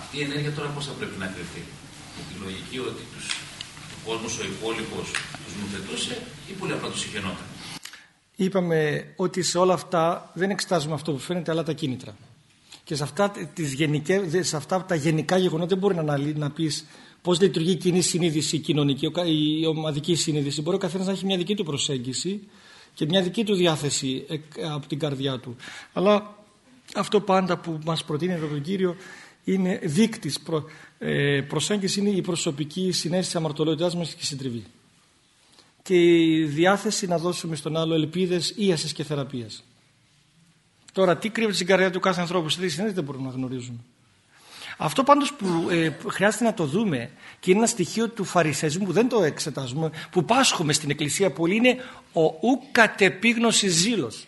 Speaker 3: Αυτή η ενέργεια τώρα πώς θα πρέπει να κρυφτεί; Με τη λογική ότι τους, ο κόσμος ο υπόλοιπος τους νουθετούσε ή πολύ απλά τους συγχαινόταν;
Speaker 1: Είπαμε ότι σε όλα αυτά δεν εξετάζουμε αυτό που φαίνεται αλλά τα κίνητρα. Και σε αυτά, τις γενικές, σε αυτά τα γενικά γεγονότα δεν μπορεί να, να πεις πώς λειτουργεί η κοινή συνείδηση, η κοινωνική, η ομαδική συνείδηση. Μπορεί ο καθένας να έχει μια δική του προσέγγιση και μια δική του διάθεση από την καρδιά του. Αλλά αυτό πάντα που μας προτείνει από τον Κύριο είναι δείκτης προ, ε, προσέγγιση είναι η προσωπική συνέστηση αμαρτωλότητάς μας και η συντριβή. Και η διάθεση να δώσουμε στον άλλο ελπίδες ίασης και θεραπείας. Τώρα τι κρύβεται στην καρδιά του κάθε ανθρώπου, σε τι δεν μπορούμε να γνωρίζουμε. Αυτό πάντως που ε, χρειάζεται να το δούμε και είναι ένα στοιχείο του φαρισαισμού που δεν το εξετάζουμε, που πάσχουμε στην Εκκλησία πολύ είναι ο ου κατεπίγνωση ζήλος.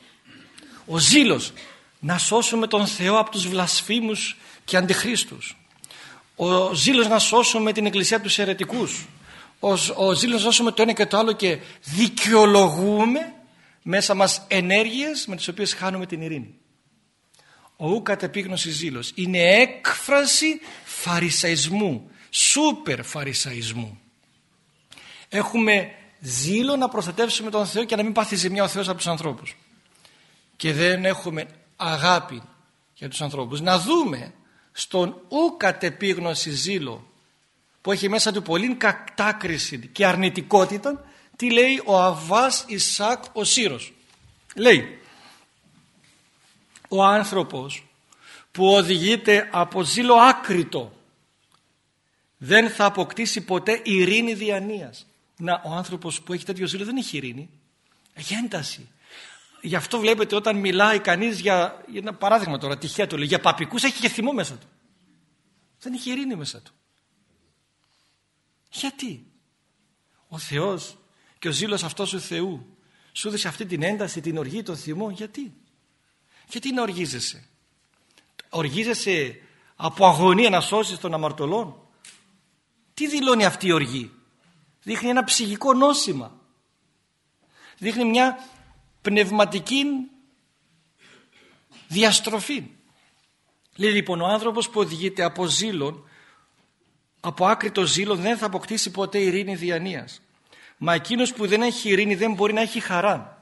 Speaker 1: Ο ζήλος να σώσουμε τον Θεό από τους βλασφήμους και αντιχρίστους. Ο ζήλος να σώσουμε την Εκκλησία τους αιρετικούς. Ο, ο ζήλος να σώσουμε το ένα και το άλλο και δικαιολογούμε μέσα μας ενέργειες με τις οποίες χάνουμε την ειρήνη. Ο ου κατεπίγνωση ζήλος είναι έκφραση φαρισαϊσμού, σούπερ φαρισαϊσμού. Έχουμε ζήλο να προστατεύσουμε τον Θεό και να μην πάθει ζημιά ο Θεός από τους ανθρώπους. Και δεν έχουμε αγάπη για τους ανθρώπους. Να δούμε στον ου κατεπίγνωση ζήλο που έχει μέσα του πολύ κατάκριση και αρνητικότητα τι λέει ο Αβάς Ισάκ ο Σύρος. Λέει ο άνθρωπος που οδηγείται από ζήλο άκρητο δεν θα αποκτήσει ποτέ ειρήνη διανοίας. Να, ο άνθρωπος που έχει τέτοιο ζήλο δεν έχει ειρήνη. Έχει ένταση. Γι' αυτό βλέπετε όταν μιλάει κανείς για, για ένα παράδειγμα τώρα, τυχαία το λέει, για παπικούς έχει και θυμό μέσα του. Δεν έχει ειρήνη μέσα του. Γιατί; Ο Θεός και ο ζήλος αυτός του Θεού σου έδωσε αυτή την ένταση, την οργή, τον θυμό. Γιατί; Γιατί να οργίζεσαι; Οργίζεσαι από αγωνία να σώσεις τον αμαρτωλόν; Τι δηλώνει αυτή η οργή; Δείχνει ένα ψυχικό νόσημα. Δείχνει μια πνευματική διαστροφή. Λέει λοιπόν ο άνθρωπος που οδηγείται από ζήλον, από άκρητο ζήλον δεν θα αποκτήσει ποτέ ειρήνη διανοίας. Μα εκείνος που δεν έχει ειρήνη δεν μπορεί να έχει χαρά.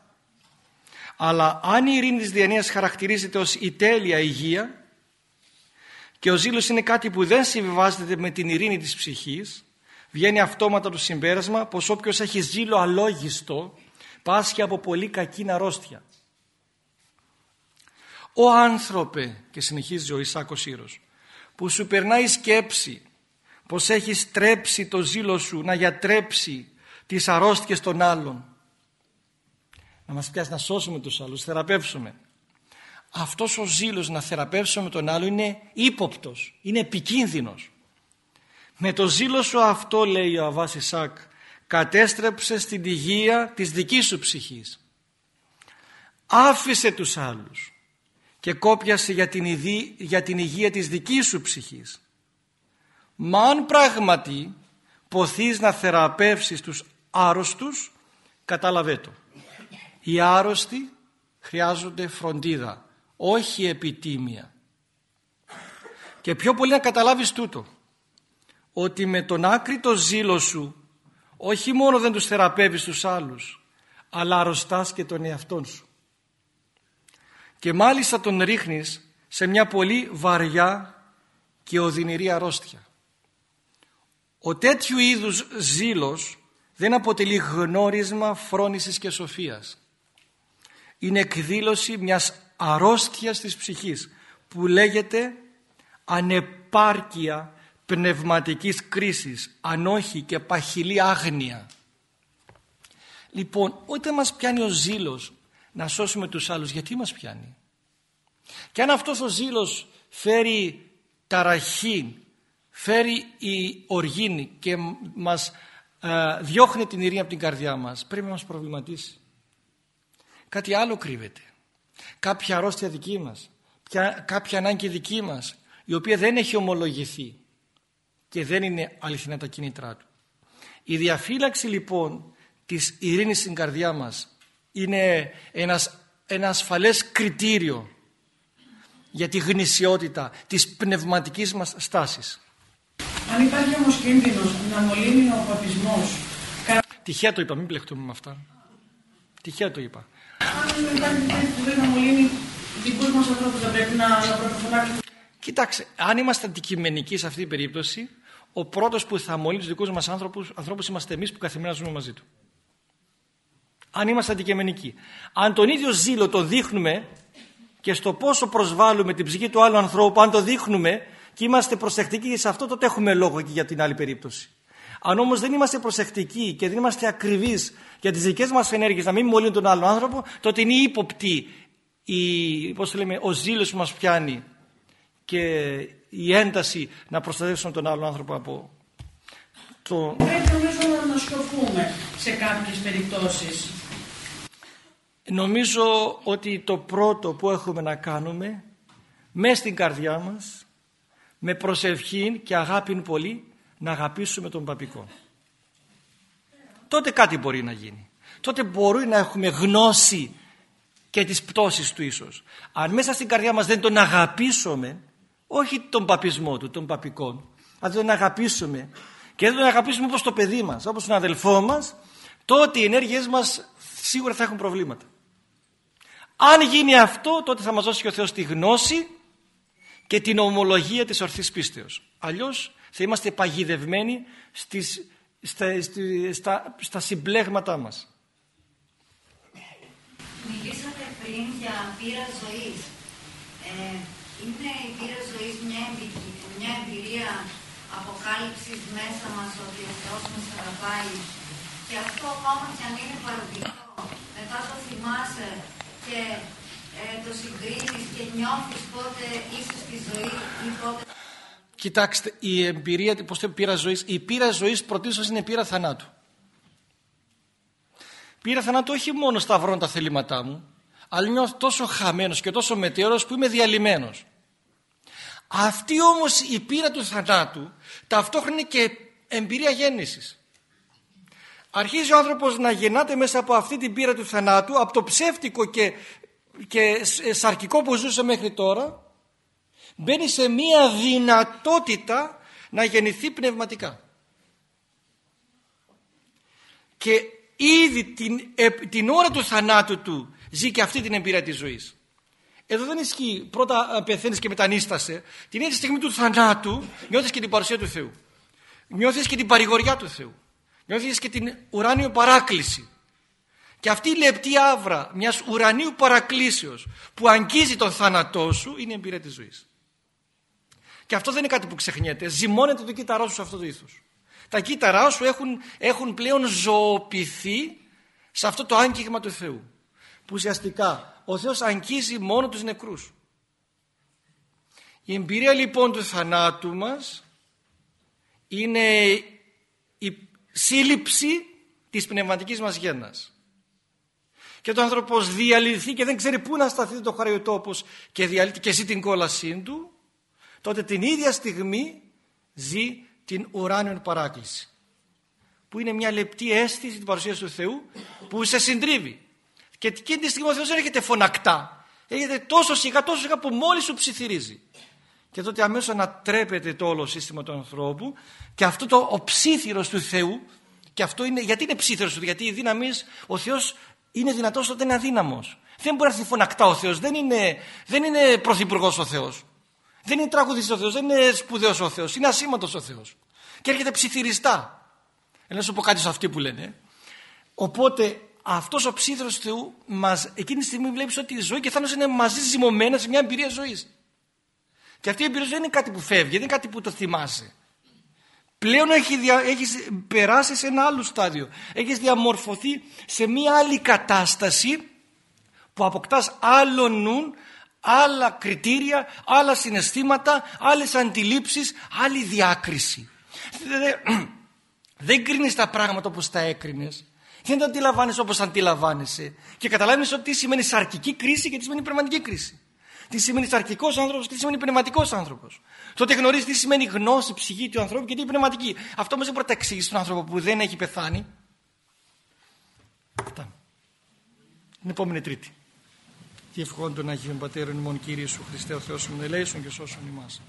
Speaker 1: Αλλά αν η ειρήνη της διανοίας χαρακτηρίζεται ως η τέλεια υγεία και ο ζήλος είναι κάτι που δεν συμβιβάζεται με την ειρήνη της ψυχής, βγαίνει αυτόματα το συμπέρασμα πως όποιος έχει ζήλο αλόγιστο πάσχει από πολύ κακή αρρώστια. «Ο άνθρωπε» και συνεχίζει ο Ισάκος Ήρος «που σου περνάει η σκέψη πως έχεις τρέψει το ζήλο σου να γιατρέψει τις αρρώστιες των άλλων να μας πιάσει να σώσουμε τους άλλους, θεραπεύσουμε αυτός ο ζήλος να θεραπεύσουμε τον άλλο είναι ύποπτος, είναι επικίνδυνος με το ζήλο σου αυτό λέει ο Αβάς Ισάκ κατέστρεψε στην υγεία της δικής σου ψυχής άφησε τους άλλους και κόπιασε για την, για την υγεία της δικής σου ψυχής. Μα αν πράγματι ποθείς να θεραπεύσεις τους άρρωστους, κατάλαβέ το. Οι άρρωστοι χρειάζονται φροντίδα, όχι επιτίμια. Και πιο πολύ να καταλάβεις τούτο, ότι με τον άκρητο ζήλο σου όχι μόνο δεν τους θεραπεύεις τους άλλους, αλλά αρρωστάς και τον εαυτόν σου και μάλιστα τον ρίχνεις σε μια πολύ βαριά και οδυνηρή αρρώστια. Ο τέτοιου είδους ζήλος δεν αποτελεί γνώρισμα φρόνησης και σοφίας. Είναι εκδήλωση μιας αρρώστιας της ψυχής που λέγεται ανεπάρκεια πνευματικής κρίσης, αν όχι και παχυλή άγνοια. Λοιπόν, όταν μας πιάνει ο ζήλος να σώσουμε τους άλλους γιατί μας πιάνει; Και αν αυτός ο ζήλος φέρει ταραχή φέρει η οργήνη και μας ε, διώχνει την ειρήνη από την καρδιά μας πρέπει να μας προβληματίσει κάτι άλλο κρύβεται κάποια αρρώστια δική μας κάποια ανάγκη δική μας η οποία δεν έχει ομολογηθεί και δεν είναι αληθινά τα κίνητρά του η διαφύλαξη λοιπόν της ειρήνης στην καρδιά μας είναι ένας, ένα ασφαλές κριτήριο για τη γνησιότητα της πνευματικής μας στάσης.
Speaker 5: Αν υπάρχει όμως κίνδυνος να μολύνει ο παπισμός...
Speaker 1: Τυχαία το είπα, μην πλεχτούμε με αυτά. Τυχαία το είπα.
Speaker 5: Αν υπάρχει κίνδυνος που δεν να μολύνει δικούς μας ανθρώπους, θα πρέπει να, να
Speaker 1: Κοιτάξτε, αν είμαστε αντικειμενικοί σε αυτή την περίπτωση, ο πρώτος που θα μολύνει τους δικούς μας άνθρωπους, ανθρώπους είμαστε εμείς που καθημερινά ζούμε μαζί του αν είμαστε αντικειμενικοί. Αν τον ίδιο ζήλο το δείχνουμε και στο πόσο προσβάλλουμε την ψυχή του άλλου ανθρώπου, αν το δείχνουμε και είμαστε προσεκτικοί σε αυτό, τότε έχουμε λόγο και για την άλλη περίπτωση. Αν όμως δεν είμαστε προσεκτικοί και δεν είμαστε ακριβείς για τις δικές μας ενέργειες να μην μολύνουν τον άλλο άνθρωπο, τότε είναι ύποπτη η, πώς λέμε, ο ζήλος που μας πιάνει και η ένταση να προστατεύσουμε τον άλλο άνθρωπο από
Speaker 5: το... Πρέπει νομίζω να σκοφούμε σε κάποιες περιπτώσεις.
Speaker 1: Νομίζω ότι το πρώτο που έχουμε να κάνουμε μες στην καρδιά μας με προσευχή και αγάπη πολύ να αγαπήσουμε τον παπικό. Τότε κάτι μπορεί να γίνει. Τότε μπορεί να έχουμε γνώση και τις πτώσεις του ίσως. Αν μέσα στην καρδιά μας δεν τον αγαπήσουμε, όχι τον παπισμό του, τον παπικών, αν δεν τον αγαπήσουμε και δεν τον αγαπήσουμε όπως το παιδί μας, όπως τον αδελφό μας, τότε οι ενέργειές μας σίγουρα θα έχουν προβλήματα. Αν γίνει αυτό τότε θα μας δώσει και ο Θεός τη γνώση και την ομολογία της ορθής πίστεως. Αλλιώς θα είμαστε παγιδευμένοι στις, στα, στα, στα συμπλέγματά μας.
Speaker 6: Μιλήσατε πριν για πείρα ζωής. Ε, είναι η πείρα ζωής μια, μια εμπειρία αποκάλυψης μέσα μας ότι ο Θεός μας αγαπάει και αυτό ακόμα και αν είναι παροδικό μετά το θυμάσαι και ε, το συγκρίνεις και νιώθεις πότε είσαι στη ζωή ή πότε...
Speaker 1: Κοιτάξτε, η εμπειρία, πώς το πείρα ζωής, η πείρα ζωής πρωτίστως είναι πείρα θανάτου. Πείρα θανάτου όχι μόνο σταυρώνω τα θελήματά μου, αλλά νιώθω τόσο χαμένος και τόσο μετέωρος που είμαι διαλυμένος. Αυτή όμως η πείρα του θανάτου ταυτόχρονα είναι και εμπειρία γέννησης. αρχίζει ο άνθρωπος να γεννάται μέσα από αυτή την πείρα του θανάτου, από το ψεύτικο και, και σαρκικό που ζούσε μέχρι τώρα, μπαίνει σε μία δυνατότητα να γεννηθεί πνευματικά. Και ήδη την, την ώρα του θανάτου του ζει και αυτή την εμπειρία της ζωής. Εδώ δεν ισχύει πρώτα πεθαίνεις και μετανίστασε. Την ίδια στιγμή του θανάτου νιώθεις και την παρουσία του Θεού. Νιώθεις και την παρηγοριά του Θεού. Νιώθεις και την ουράνιο παράκληση. Και αυτή η λεπτή άβρα μιας ουρανίου παρακλήσεως που αγγίζει τον θάνατό σου είναι η εμπειρία της ζωής. Και αυτό δεν είναι κάτι που ξεχνιέται. Ζυμώνεται το κύτταρά σου σε αυτό το ήθος. Τα κύτταρά σου έχουν, έχουν πλέον ζωοποιηθεί σε αυτό το άγγιγμα του Θεού. Που ουσιαστικά ο Θεός αγγίζει μόνο τους νεκρούς. Η εμπειρία λοιπόν του θανάτου μας είναι η σύλληψη της πνευματικής μας γέννας. Και το άνθρωπος διαλυθεί και δεν ξέρει πού να σταθεί το χαριοτόπος και, διαλύει, και ζει την κόλασή του, τότε την ίδια στιγμή ζει την ουράνιον παράκληση. Που είναι μια λεπτή αίσθηση την παρουσία του Θεού που σε συντρίβει. Και εκείνη τη στιγμή ο Θεός δεν έρχεται φωνακτά. Έρχεται τόσο σιγά, τόσο σιγά που μόλις σου ψιθυρίζει. Και τότε αμέσως ανατρέπεται το όλο σύστημα του ανθρώπου και αυτό το ο ψήθυρος του Θεού και αυτό είναι, γιατί είναι ψήθυρος του, γιατί η δύναμη, ο Θεός είναι δυνατός όταν είναι αδύναμος. Δεν μπορεί να έρθει φωνακτά ο Θεός, δεν είναι, δεν είναι πρωθυπουργός ο Θεός. Δεν είναι τραγουδιστής ο Θεός, δεν είναι σπουδαίος ο Θεός, είναι ασήμαντος ο Θεός. Και έρχεται ψιθυριστά. Να σου πω κάτι σε αυτοί που λένε. Οπότε αυτός ο ψήθυρος του Θεού μας, εκείνη τη στιγμή βλέπεις ότι η ζωή και θάνος είναι μαζί ζυμωμένα σε μια εμπειρία ζωής. Και αυτή η εμπειρία δεν είναι κάτι που φεύγει, δεν είναι κάτι που το θυμάσαι. Πλέον έχει δια, έχεις περάσει σε ένα άλλο στάδιο. Έχεις διαμορφωθεί σε μια άλλη κατάσταση που αποκτάς άλλο νου, άλλα κριτήρια, άλλα συναισθήματα, άλλες αντιλήψεις, άλλη διάκριση. Δεν, δεν κρίνεις τα πράγματα όπως τα έκρινες. Δεν τα αντιλαμβάνεσαι όπως αντιλαμβάνεσαι. Και καταλάβεις ότι τι σημαίνει σαρκική κρίση και τι σημαίνει πνευματική κρίση. Τι σημαίνει σαρκικός άνθρωπος και τι σημαίνει πνευματικός άνθρωπος. Τότε γνωρίζεις τι σημαίνει γνώση, ψυχή του ανθρώπου και τι είναι πνευματική. Αυτό όμως δεν μπορεί να τα εξηγήσει στον άνθρωπο που δεν έχει πεθάνει. Αυτά. Την επόμενη Τρίτη. Τι ευχών των Αγίων Πατέρων ημών Κύριε Σου Χριστέ ο Θεός μου ελέησον και σώσον ημάς.